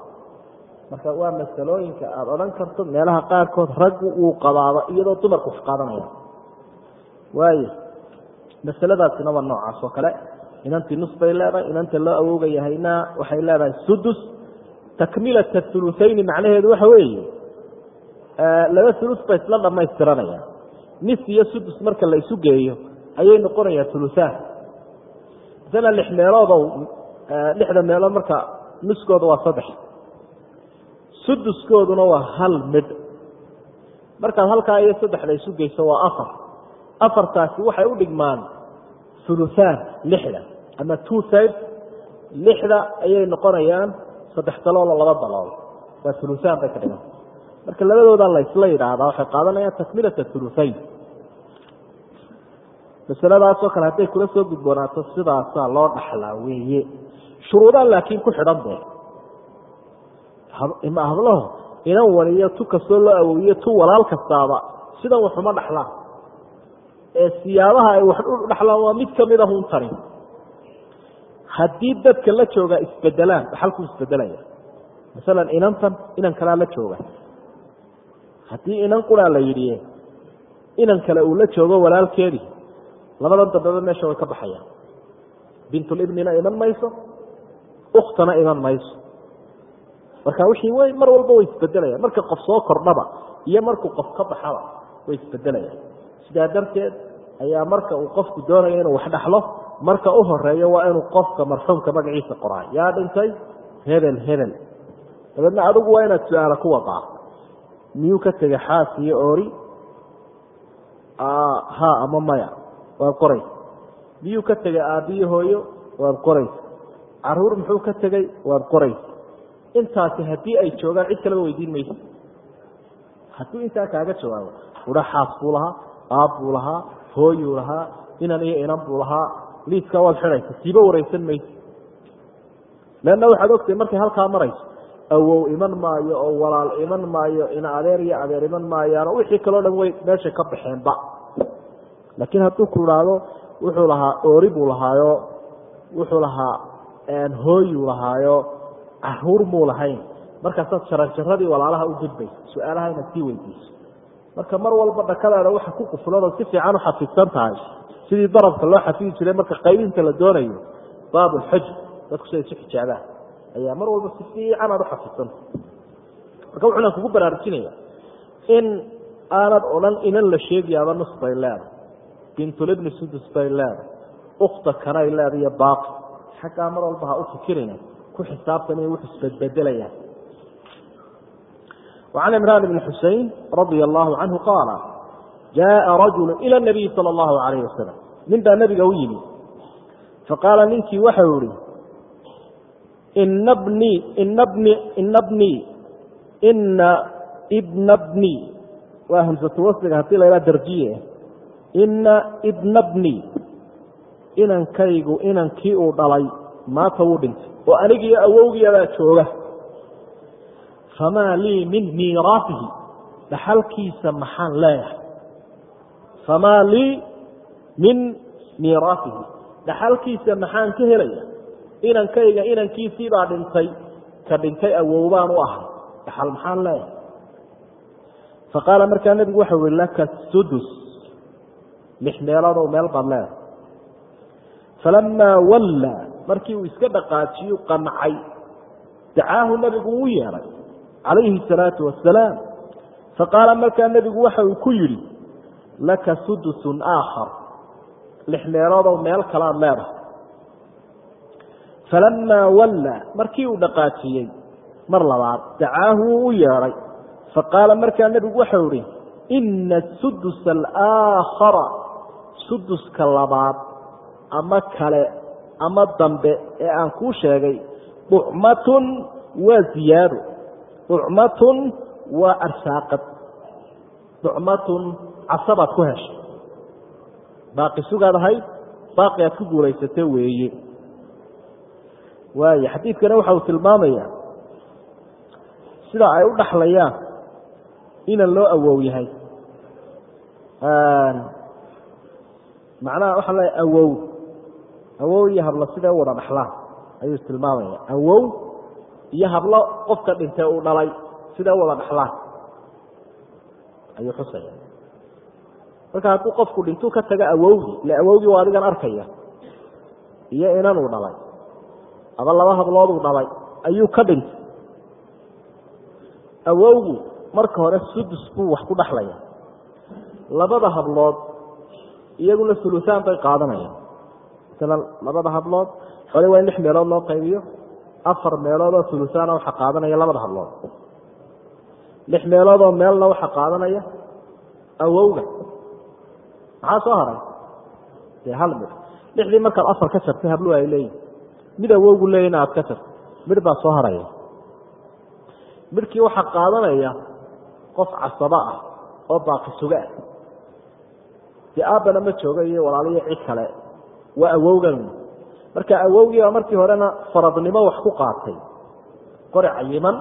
Marka waa masalooyinka aada odhan karto meelaha qaarkood raggu uu qabaaba iyadoo dumarku wax qaadanaya masaladaasina waa noocaas oo kale. Inantii nus bay leedahay inanta loo awooga yahayna waxay leedahay sudus. Takmilata hulutayni macnaheedu waxa weeye laba hulus bay isla dhamaystiranaya nis iyo sudus marka la geeyo ayay noqonayaa huluhaan masala lix meeloodow lixda meelood marka nuskooda waa saddex. Suduskooduna waa hal mid. Markaad halkaa iyo saddexda isu geyso waa afar. Afartaasi waxay u dhigmaan huluhaan lixda. Ama two third lixda ayay noqonayaan saddex daloolo laba dalool waa huluhaan bay ka dhigan. Marka labadooda la isla yidhaahdaa waxay qaadanayaan takmilata huluhayn masaladaasoo kale hadday kula soo gudboonaato sidaasaa loo dhaxlaa weeye. Shuruudaa laakiin ku xidhan dee ima hablaho inan waliyo tu kastoo loo awowiyo tu walaal kastaaba sidan waxuma dhaxlaan ee siyaabaha ay wax u dhaxlaan waa mid ka mid ah un tani haddii dadka la joogaa isbedelaan dhaxalkuu isbedelaya masalan inantan inan kalaa la jooga. Haddii inan quraa la yidhi inan kale uu la joogo walaalkeedii labadan dambeba meesha way ka baxayaan. Bintulibnina iman mayso ukhtana iman mayso. Marka wixii way mar walba way isbedelayaan marka qof soo kordhaba iyo markuu qof ka baxaba way isbedelayaan sidaa darteed ayaa marka uu qofku doonayo inuu wax dhaxlo marka u horeeyo waa inuu qofka marxuumka magaciisa qoraa. Yaa dhintay? Hebel hebel. Dabeedna adigu waa inaad su'aala ku wadaa miyuu ka tegay xaas iyo oori? Ha ama maya. Waad qoraysa miyuu ka tegay aabbiyo hooyo? Waad qoraysa carruur muxuu ka tegey waad qoraysa intaasi haddii ay joogaan cid kaleba weydiin mayso. Hadduu intaa kaaga jawaabo udha xaas buu lahaa aab buu lahaa hooyuu lahaa inan iyo inan buu lahaa. Liiskaa waad xidhaysa siiba waraysan mayso leanna waxaad ogtahay markay halkaa marayso awow iman maayo oo walaal iman maayo ina adeer iyo adeer iman maayaano wixii kaloo dhan way meesha ka baxeenba. Laakiin hadduu ku idhaahdo wuxuu lahaa oori buu lahaayo wuxuu lahaa hooyuu lahaayo carruur muu lahayn. Markaasaad jaranjaradii walaalaha u gudbaysa su'aalaha inaad sii weydiiso marka mar walba dhakadaada waxa ku qufulado si fiican u xafidsan tahay. Sidii darabka loo xafidi jiray marka qaybinta la doonayo baabulxaj dadku siday isu xijaabaan ayaa mar walba si fiican aad u xafidsantahay marka wuxuuna kugu baraarujinaya in aanad odhan inan la sheegayaaba nus bay leedahay bintulibni sudus bay leedahay ukta kanay leeda iyo baaqi xaggaa mar walba ha u fikirina. Ku xisaabtan inay wuxu isbedbedelayaan وعن عمران بن حسين رضي الله عنه قال جاء رجل إلى النبي صلى الله عليه وسلم من baa نبiga u yimi فقاaل ninkii waxau ihi إن بني إن بني إن بني إن بن بني waa hمسة وصلga hadii la haa darjiye إنa بن بني inankaygu inankii uu dhalay maata wuu dhintay oo anigiiyo awowgiibaa jooga famaa lii min miiraafihi dhaxalkiisa maxaan leeyahay famaa lii min miiraafihi dhaxalkiisa maxaan ka helaya inankayga inankiisiibaa dhintay ka dhintay awow baan u ahay dhaxal maxaan leeyahay faqaala markaa nebigu waxau ihi laka sudus lix meeloodoo meel baad falamaa wallaa markii uu iska dhaqaajiyu qancay dacaahu nebigu uu yeedhay calayhi الsalaatu wasalaam faqaala markaa nebigu waxa uu ku yidhi laka sudusun aakhar. Lix meeloodoo meel kalaad leedahay falamaa wallaa markii uu dhaqaajiyey mar labaad dacaahu wuu u yeedhay. Faqaala markaa nebigu waxau ihi ina sudusa alaakhara suduska labaad ama kale ama dambe ee aan kuu sheegay ducmatun waa ziyaado ducmatun waa arsaaqad ducmatun casabaad ku heshay baaqi sugaad ahayd baaqi aad ku guulaysate weeye. Waaya xadiidkana waxa uu tilmaamaya sida ay u dhaxlayaan inan loo awow yahay. Macnaha waxaa leeya awow awow iyo hablo sidee u wada dhaxlaan ayuu tilmaamaya awow iyo hablo qofka dhintay uu dhalay sidee wada dhaxlaan. Ayuu xusaya marka hadduu qofku dhintuu ka taga awowgii ile awowgii waa adigan arkaya iyo inanuu dhalay aba laba hablooduu dhalay ayuu ka dhintay. Awowgu marka hore sudus buu wax ku dhaxlaya labada hablood iyaguna sulusaan bay qaadanayaan. Masalan labada hablood xoole waa in lix meelood loo qaybiyo afar meelood oo sulusaana waxaa qaadanaya labada hablood lix meelood oo meelna waxaa qaadanaya awowga. Maxaa soo haray? Dee hal mid lixdii markaad afar ka jartay habluhu ay leeyihiin mid awowgu leeyina aad ka jartay midh baa soo haraya midhkii waxaa qaadanaya qof casabo ah oo baaqi suga ah. Dee aabbana ma jooga iyo walaaliyo cid kale. Waa awowgan marka awowgii baa markii horena faradnimo wax ku qaatay. Qori cayiman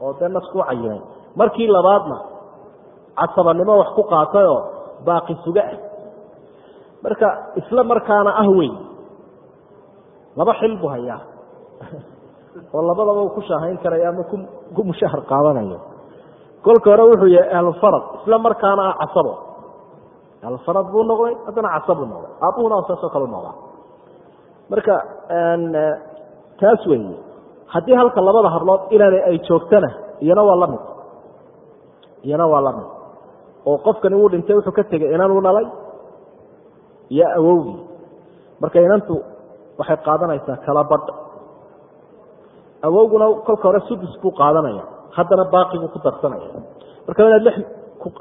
oo dee nasku cayimay markii labaadna casabanimo wax ku qaatayoo baaqi suga ah. Marka isla markaana ah weyn laba xil buu hayaa. Oo labadaba uu ku shaahayn karayo ama ku mushahar qaadanayo. Kolka hore wuxuu yahay ahlufarad isla markaana ah casabo. Ahlufarad buu noqday haddana casabuu noqday. Aabbuhuna saasoo kale u noqdaa marka taas weeye haddii halka labada hablood inaan ay joogtana iyana waa la mid iyana waa la mid oo qofkani wuu dhintay wuxuu ka tegay inanuu dhalay iyo awowgii. Marka inantu waxay qaadanaysaa kala badh. Awowguna kolka hore sudus buu qaadanaya haddana baaqi buu ku darsanaya. Marka inaad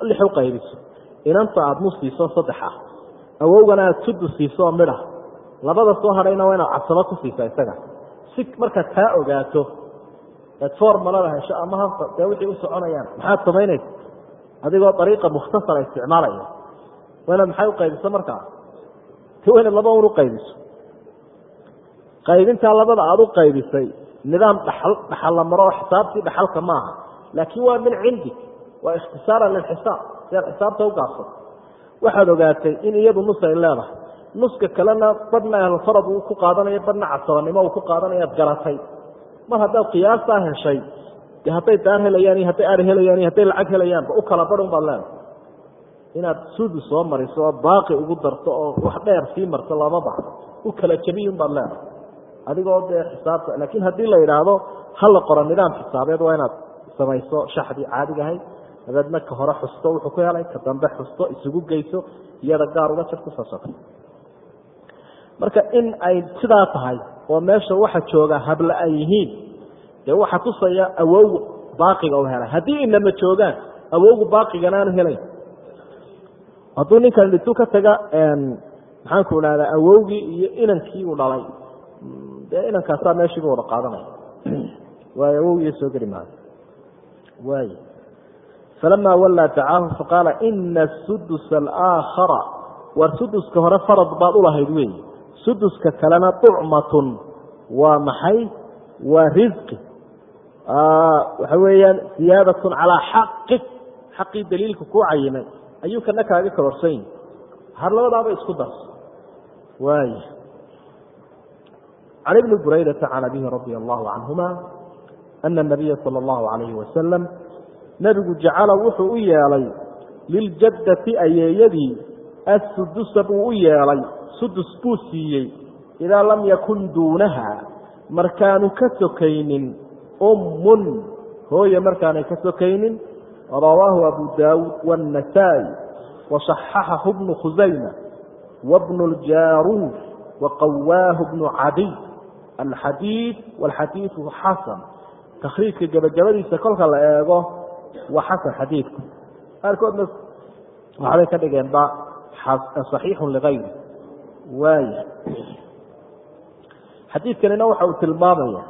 lix u qaybiso inanta aada mus siiso saddex ah. Awowgana aada sudus siiso midha labada soo hadhayna waa inaad casabo ku siisa isaga. Si markaad kaa ogaato eed formalada hesho ama hafta dee wixii u soconayaan maxaad samaynaysa adigoo dariiqa mukhtasara isticmaalaya. Waa inaad maxay u qaybiso markaa ti waa inaad laba un u qaybiso. Qaybintaa labada aada u qaybisay nidaam dhaxal dhaxal la maro oo xisaabtii dhaxalka maaha. Laakiin waa min cindik waa ikhtisaaran lilxisaab si aad xisaabta u gaabsato waxaad ogaatay in iyadu nus ay leedahay nuska kalena badhna ahlfarad uu ku qaadanayo badhna casabanimo uu ku qaadanayo ad garatay mar haddaad qiyaastaa heshay hadday daar helayaan iyo hadday ari helayaan iyo hadday lacag helayaanba u kala badh un baad leedahay. Inaad sudu soo mariso oo baaqi ugu darto oo wax dheer sii marto looma baxdo u kala jabiy un baad leedahay. Adigoo dee xisaabta laakiin haddii la yidhaahdo hala qoro nidaam xisaabeed waa inaad samayso shaxdii caadigahay dabeedna ka hore xusto wuxuu ku helay ka dambe xusto isugu geyso iyada gaar uga jirto saasoo kale marka in ay sidaa tahay oo meesha waxa jooga habla ay yihiin dee waxa tusaya awowgu baaqiga u helay. Haddii inama joogaan awowgu baaqigana aanu helayn hadduu ninkan dhintuu ka taga maxaanku idhahdaa awowgii iyo inankii uu dhalay. Dee inankaasaa meeshiiba wada qaadanaya. Waayo awowgiiyo soo geli maayo waay falama wallaa dacaahu faqaala ina sudus alaakhara. War suduska hore farad baad ulahayd wey suduska kalena ducmatun waa maxay? Waa risqi waxa weeyaan ziyaadatun calaa xaqik xaqii daliilka kuu cayimay ayuu kana kaaga kororsan yihi har labadaaba isku darso waay. Can ibni buraydata can abihi radia allahu canhuma ana anabiya sala allahu calayhi wasalam nebigu jacala wuxuu u yeelay liljaddati ayeeyadii assudusa buu u yeelay sudus buu siiyey idaa lam yakun duunaha markaanu ka sokaynin ummun. Hooye markaanay ka sokaynin rawaahu abu daawuud waannasaa'i wasaxaxahu bnu khusayma wabnu ljaaruuf waqawaahu bnu cadiy. Alxadiid walxadiidu xasan. Takhriijka gebagabadiisa kolka la eego waa xasan xadiidku qaarkoodna waxbay ka dhigeenba saxiixun ligayri waaya xadiidkanina waxa uu tilmaamaya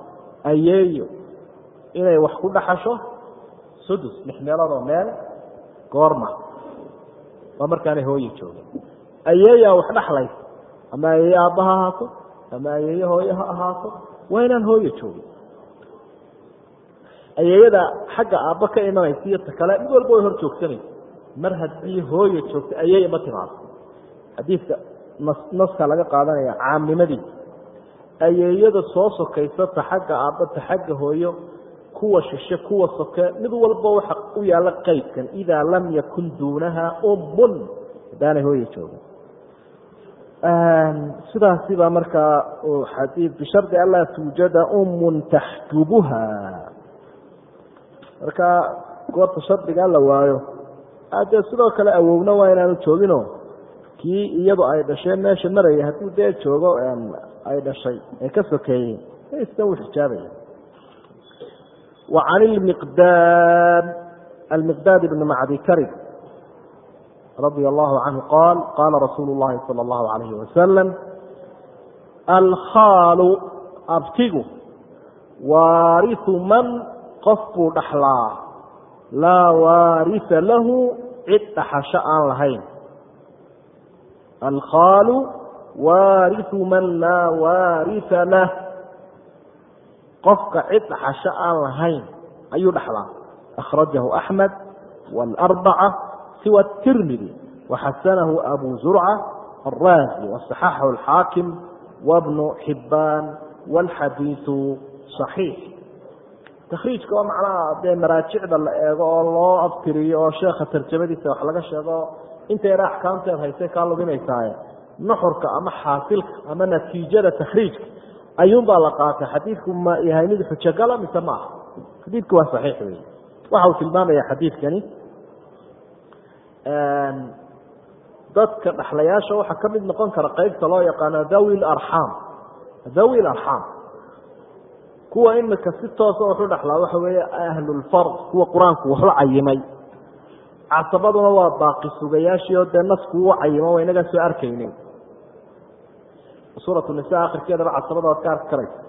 ayeeyo inay wax ku dhaxasho sudus lix meeloodoo meel goorma. Waa markaanay hooye joogin ayeeyaa wax dhaxlaysa ama ayeeye aabba ha ahaato ama ayeeye hooye ha ahaato waa inaan hooye joogin ayeeyada xagga aabba ka imanaysa iyo ta kale mid walba way hor joogsanaysa mar haddii hooye joogto ayeeye ma timaado. Xadiidka naska laga qaadanaya caamnimadiisa ayeeyada soo sokaysa ta xagga aabba ta xagga hooyo kuwa shishe kuwa soke mid walba waxa u yaalla qeydkan idaa lam yakun duunaha ummun haddaanay hooya joogin. Sidaasi baa markaa xadii bishardi anlaa tuujada ummun taxjubuha marka goorta shardigaa la waayo. Dee sidoo kale awowna waa inaanu joogino kii iyadu ay dhasheen meesha maraya hadduu dee joogo ay dhashay ee ka sokeeyey isna uu xijaabaya. Wa can ilmiqdaad almiqdaad ibni macdi karib radia allahu canhu qaal qaala rasuulu llahi sala allahu calayhi wasalam alkhaalu abtigu waariu man qof buu dhaxlaa laa waarisa lahu cid dhaxasho aan lahayn alkhaalu waariu man laa waarisa lah qofka cid dhaxasho aan lahayn ayuu dhaxlaa akhrajahu axmed wاlarbaca siwa tirmidi waxasanahu abu zurca alraazi wasaxaxahu alxaakim wabnu xibaan wاlxadiiثu صaxiix takriijka oo macnaha dee maraajicda la eego oo loo abtiriyo oo sheekha tarjamadiisa wax laga sheego intayna axkaamteed haysay kaa luminaysaaye? Nuxurka ama xaasilka ama natiijada takriijka ayuunbaa la qaatay. Xadiidku ma yahay mid xujogala mise ma aha? Xadiidku waa saxiix wey waxa uu tilmaamaya xadiidkani dadka dhaxlayaasha waxaa ka mid noqon kara qeybta loo yaqaano dawi larxaam dawi larxaam kuwa imika si toosa wuxu dhaxlaa waxa weeye ahlulfard kuwa qur'aanku waxu cayimay casabaduna waa baaqi sugayaashii oo dee nasku uu cayimo waa inagaa soo arkaynin. Suurat nisa akhirkeedaba casabada waad ka arki karaysa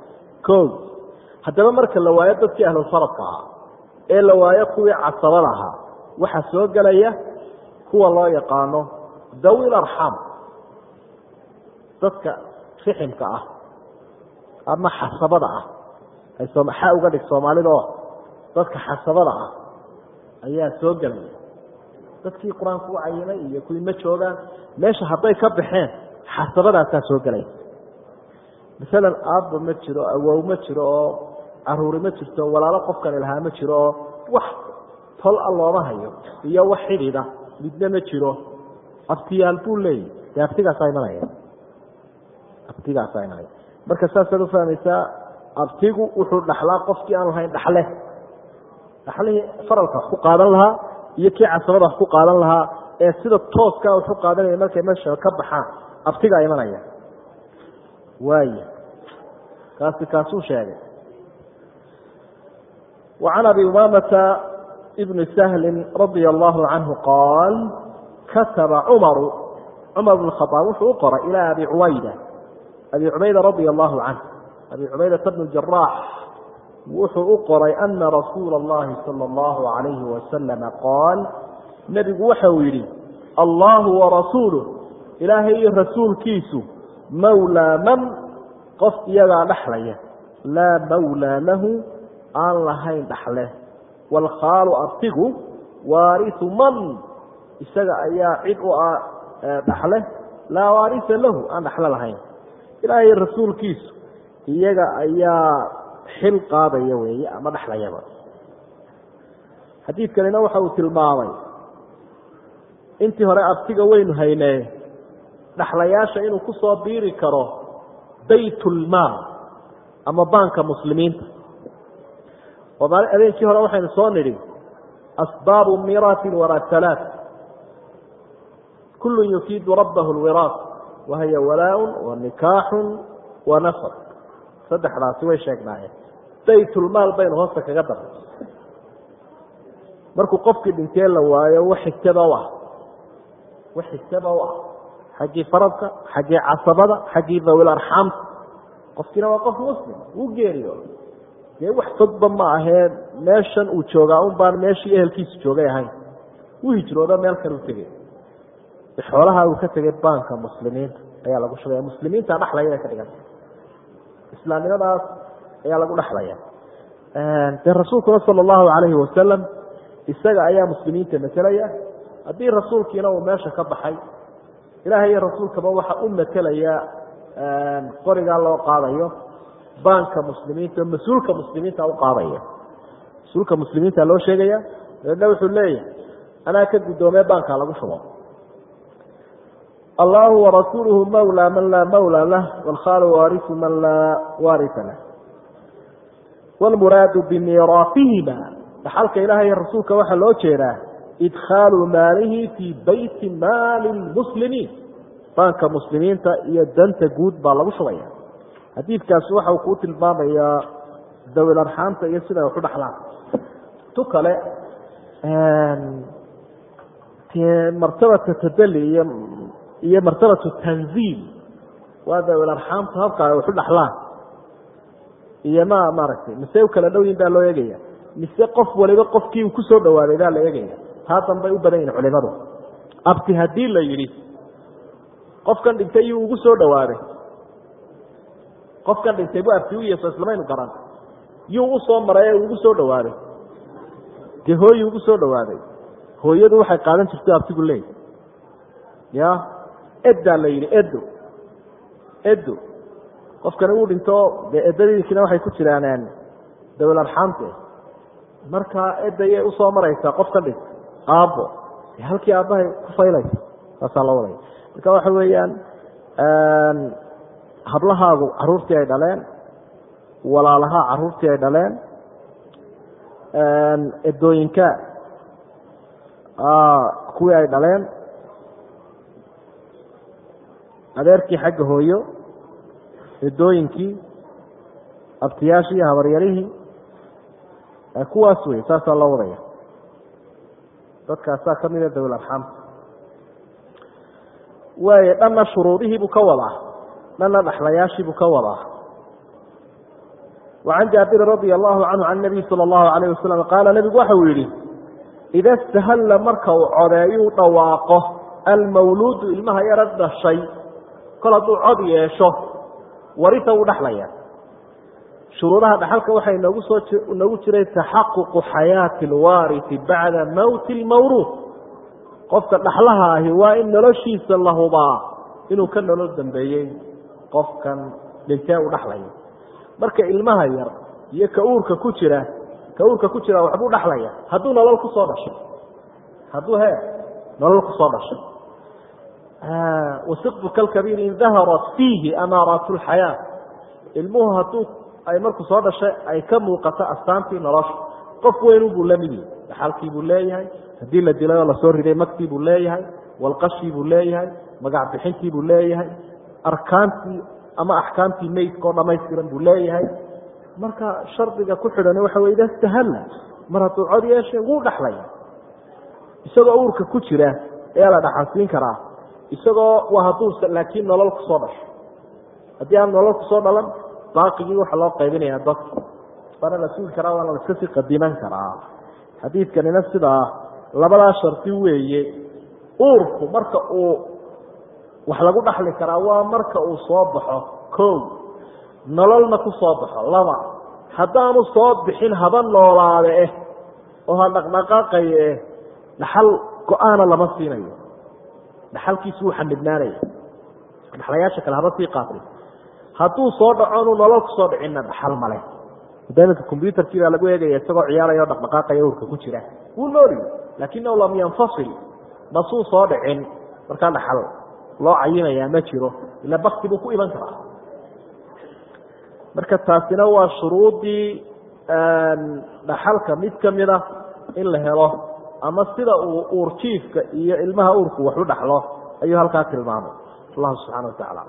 haddaba marka la waayo dadkii ahlulfaradka ahaa ee la waayo kuwii casabada ahaa waxaa soo gelaya kuwa loo yaqaano dawil arxam dadka riximka ah ama xasabada ah. Xa uga dhig soomaalida oo dadka xasabada ah ayaa soo gelaya dadkii qur'aanku u cayimay iyo kuwii ma joogaan meesha hadday ka baxeen xasabadaasaa soo gelaya masalan aabba ma jiro awow ma jiro oo caruuri ma jirto walaalo qofkani lahaa ma jiro oo wax tol a looma hayo iyo wax xidhida midna ma jiro. Abtiyaal buu leeyahy dee abtigaasaa imanaya abtigaasaa imanaya marka saasaad ufahmaysaa abtigu wuxuu dhaxlaa qofkii aan lahayn dhaxle. Dhaxlihii faralka ku qaadan lahaa iyo kii casabada wax ku qaadan lahaa ee sida tooskaa wax u qaadanaya markay meesha ka baxaan abtigaa imanaya. Waaya kaasi kaasuu sheegay. Wa abi umaamata bni sahli radia allahu canhu qaal kataba cumaru cumar bn khaaab wuxuu u qoray ilaa abi cubayda. Abi cubayda radia allahu canh abi cubaydata bn jaraax wuxuu u qoray ana rasuula اllahi salى اllahu alayhi wasalama qaal nebigu waxa uu yidhi allahu warasuuluh ilaahay iyo rasuulkiisu mawlaa man qof iyagaa dhaxlaya laa mawlaa lahu aan lahayn dhaxle waalkhaalu abtigu waarisu man isaga ayaa cid u ah dhaxle laa waarisa lahu aan dhaxle lahayn ilaahay rasuulkiisu iyaga ayaa xil qaadaya weeye ama dhexlayaba. Xadiidkanina waxa uu tilmaamay intii hore abtiga weynu haynee dhaxlayaasha inuu ku soo biiri karo baytulmaal ama baanka muslimiinta. Habeenkii hore waxaynu soo nidhi asbaabu miiraatin warasalaat kullu yufiidu rabbahu lwiraas wahiya walaaun wa nikaaxun wa nasr saddexdaasi way sheegnaayeen. Baytulmaal baynu hoosta kaga darnay markuu qofkii dhintee la waayo wax xigtaba u ah. Wax xigtaba u ah. Xaggii faradka xaggii casabada xaggii dawil arxaamta. Qofkiina waa qof muslim wuu geeriyo. Dee wax fogba ma ahee meeshan uu joogaa un baan meeshii ehelkiisu joogay ahayn. Wuu hijroodo meel kale u tegey. Xoolaha uu ka tegay baanka muslimiinta. Ayaa lagu shugaya muslimiinta dhexlaya ka dhiganta islaamnimadaas ayaa lagu dhexlaya dee rasuulkuna sala allahu calayhi wasalam isaga ayaa muslimiinta maselaya haddii rasuulkiina uu meesha ka baxay ilaahay iyo rasuulkaba waxa u matelaya qorigaa loo qaadayo baanka muslimiinta mas'uulka muslimiinta u qaadaya. Mas'uulka muslimiinta loo sheegaya dabeedna wuxuu leeyahay anaa ka guddoomee baankaa lagu shubo allahu warasuuluhu mawlaa man laa mawla lah wlkhaalu waarisu man laa waarisa lah. Wlmuraadu bimiiraafihima dhaxalka ilaah iyo rasuulka waxaa loo jeedaa idkhaalu maalihi fii beyti maali lmuslimiin baanka muslimiinta iyo danta guud baa lagu shubaya. Xadiidkaasi waxa uu kuu tilmaamayaa dawil iyo siday waxu dhaxlaan tu kale martabata tadali iyo iyo martabatu tanziil waa dawil arxaamta habka ay waxu dhaxlaan iyo ma maaragtay mise u kala dhowyin baa loo eegaya mise qof waliba qofkii uu ku soo dhawaaday baa la eegaya taa dambay u badan yihiin culimadu. Abti haddii la yidhi qofkan dhintay yuu ugu soo dhawaaday. Qofkan dhintay bu abti u yeeso islamaynu garan yuu u soo maray ee ugu soo dhawaaday. Dee hooyuu ugu soo dhawaaday. Hooyadu waxay qaadan jirto abtigu leey. Ya eddaa la yidhi edo edo qofkani uu dhinto dee edadiisina waxay ku jiraan dawil arxaamte marka edayay u soo maraysaa qofkan dhintay aabbo halkii aabbahay ku faylaysa. Saasaa loo wadaya marka waxa weeyaan hablahaagu caruurtii ay dhaleen walaalahaa caruurtii ay dhaleen edooyinka kuwii ay dhaleen adeerkii xagga hooyo edooyinkii abtiyaashii iyo habaryarihii kuwaas wey saasaa loo wadaya. Dadkaasaa ka mida dawil arxaamta waayo dhanna shuruudihiibuu ka wadaa. Dhanna dhaxlayaashiibuu ka wadaa. Wacan jaabirin radia allahu canhu can nabiy sala allahu alayh wasalam qaala nebigu waxa yidhi ida stahalla marka uu codeeyuu dhawaaqo almawluudu ilmaha yara dhashay kol hadduu cod yeesho warisa wuu dhaxlaya shuruudaha dhaxalka waxaa inoogu jiray taxaququ xayaati alwaarisi bacda mowti lmawruud qofka dhaxlaha ahi waa in noloshiisa la hubaa inuu ka nolol dambeeyey qofkan dhintee u dhaxlayo marka ilmaha yar iyo ka ku jira ka ku jira waxbuu dhaxlaya hadduu nolol ku soo dhashay hadduu he nolol ku soo dhashay wasiqdu kalkabiir in daharat fiihi amaaraat lxayaa ilmuhu hadduu ay markuu soo dhashay ay ka muuqato astaantii nolosha qof weyn buu la mid yahi dhaxalkii buu leeyahay haddii la dilay oo la soo riday magtii buu leeyahay walqashii buu leeyahay magac bixintii buu leeyahay arkaantii ama axkaamtii meydka oo dhamaystiran buu leeyahay marka shardiga ku xidhan waxa wey ida stahalla mar hadduu cod yeeshay wuu dhaxlaya isagoo uurka ku jira ayaa la dhaxalsiin karaa isagoo waa hadduu laakiin nolol ku soo dhasho. Haddii aan nolol ku soo dhalan baaqigii waxaa loo qaybinaya dadka waana la sugi karaa waana la iska sii qadiman karaa. Xadiidkanina sidaa labadaa shardi weeye uurku marka uu wax lagu dhaxli karaa waa marka uu soo baxo. Ko nololna ku soo baxo. Laba haddaanu soo bixin haba noolaade eh oo ha dhaqdhaqaaqayo eh dhaxal go'aana lama siinayo dhaxalkiisu wuu xamidnaanaya dhaxlayaasha kale haba sii qaatay hadduu soo dhaco inuu nolol ku soo dhicinna dhaxal male iminka combyutarkii baa lagu eegaya isagoo ciyaaraya o dhaqdhaqaaqaya urka ku jira. Wuu nooli laakinahu lam yanfasil. Masuu soo dhicin markaa dhaxal loo cayinayaa ma jiro ila bakti buu ku iman karaa. Marka taasina waa shuruudii dhaxalka mid kamida in la helo ama sida uu uurjiifka iyo ilmaha uurku wax u dhaxlo ayuu halkaa tilmaamay. Allahu subxana wa tacaala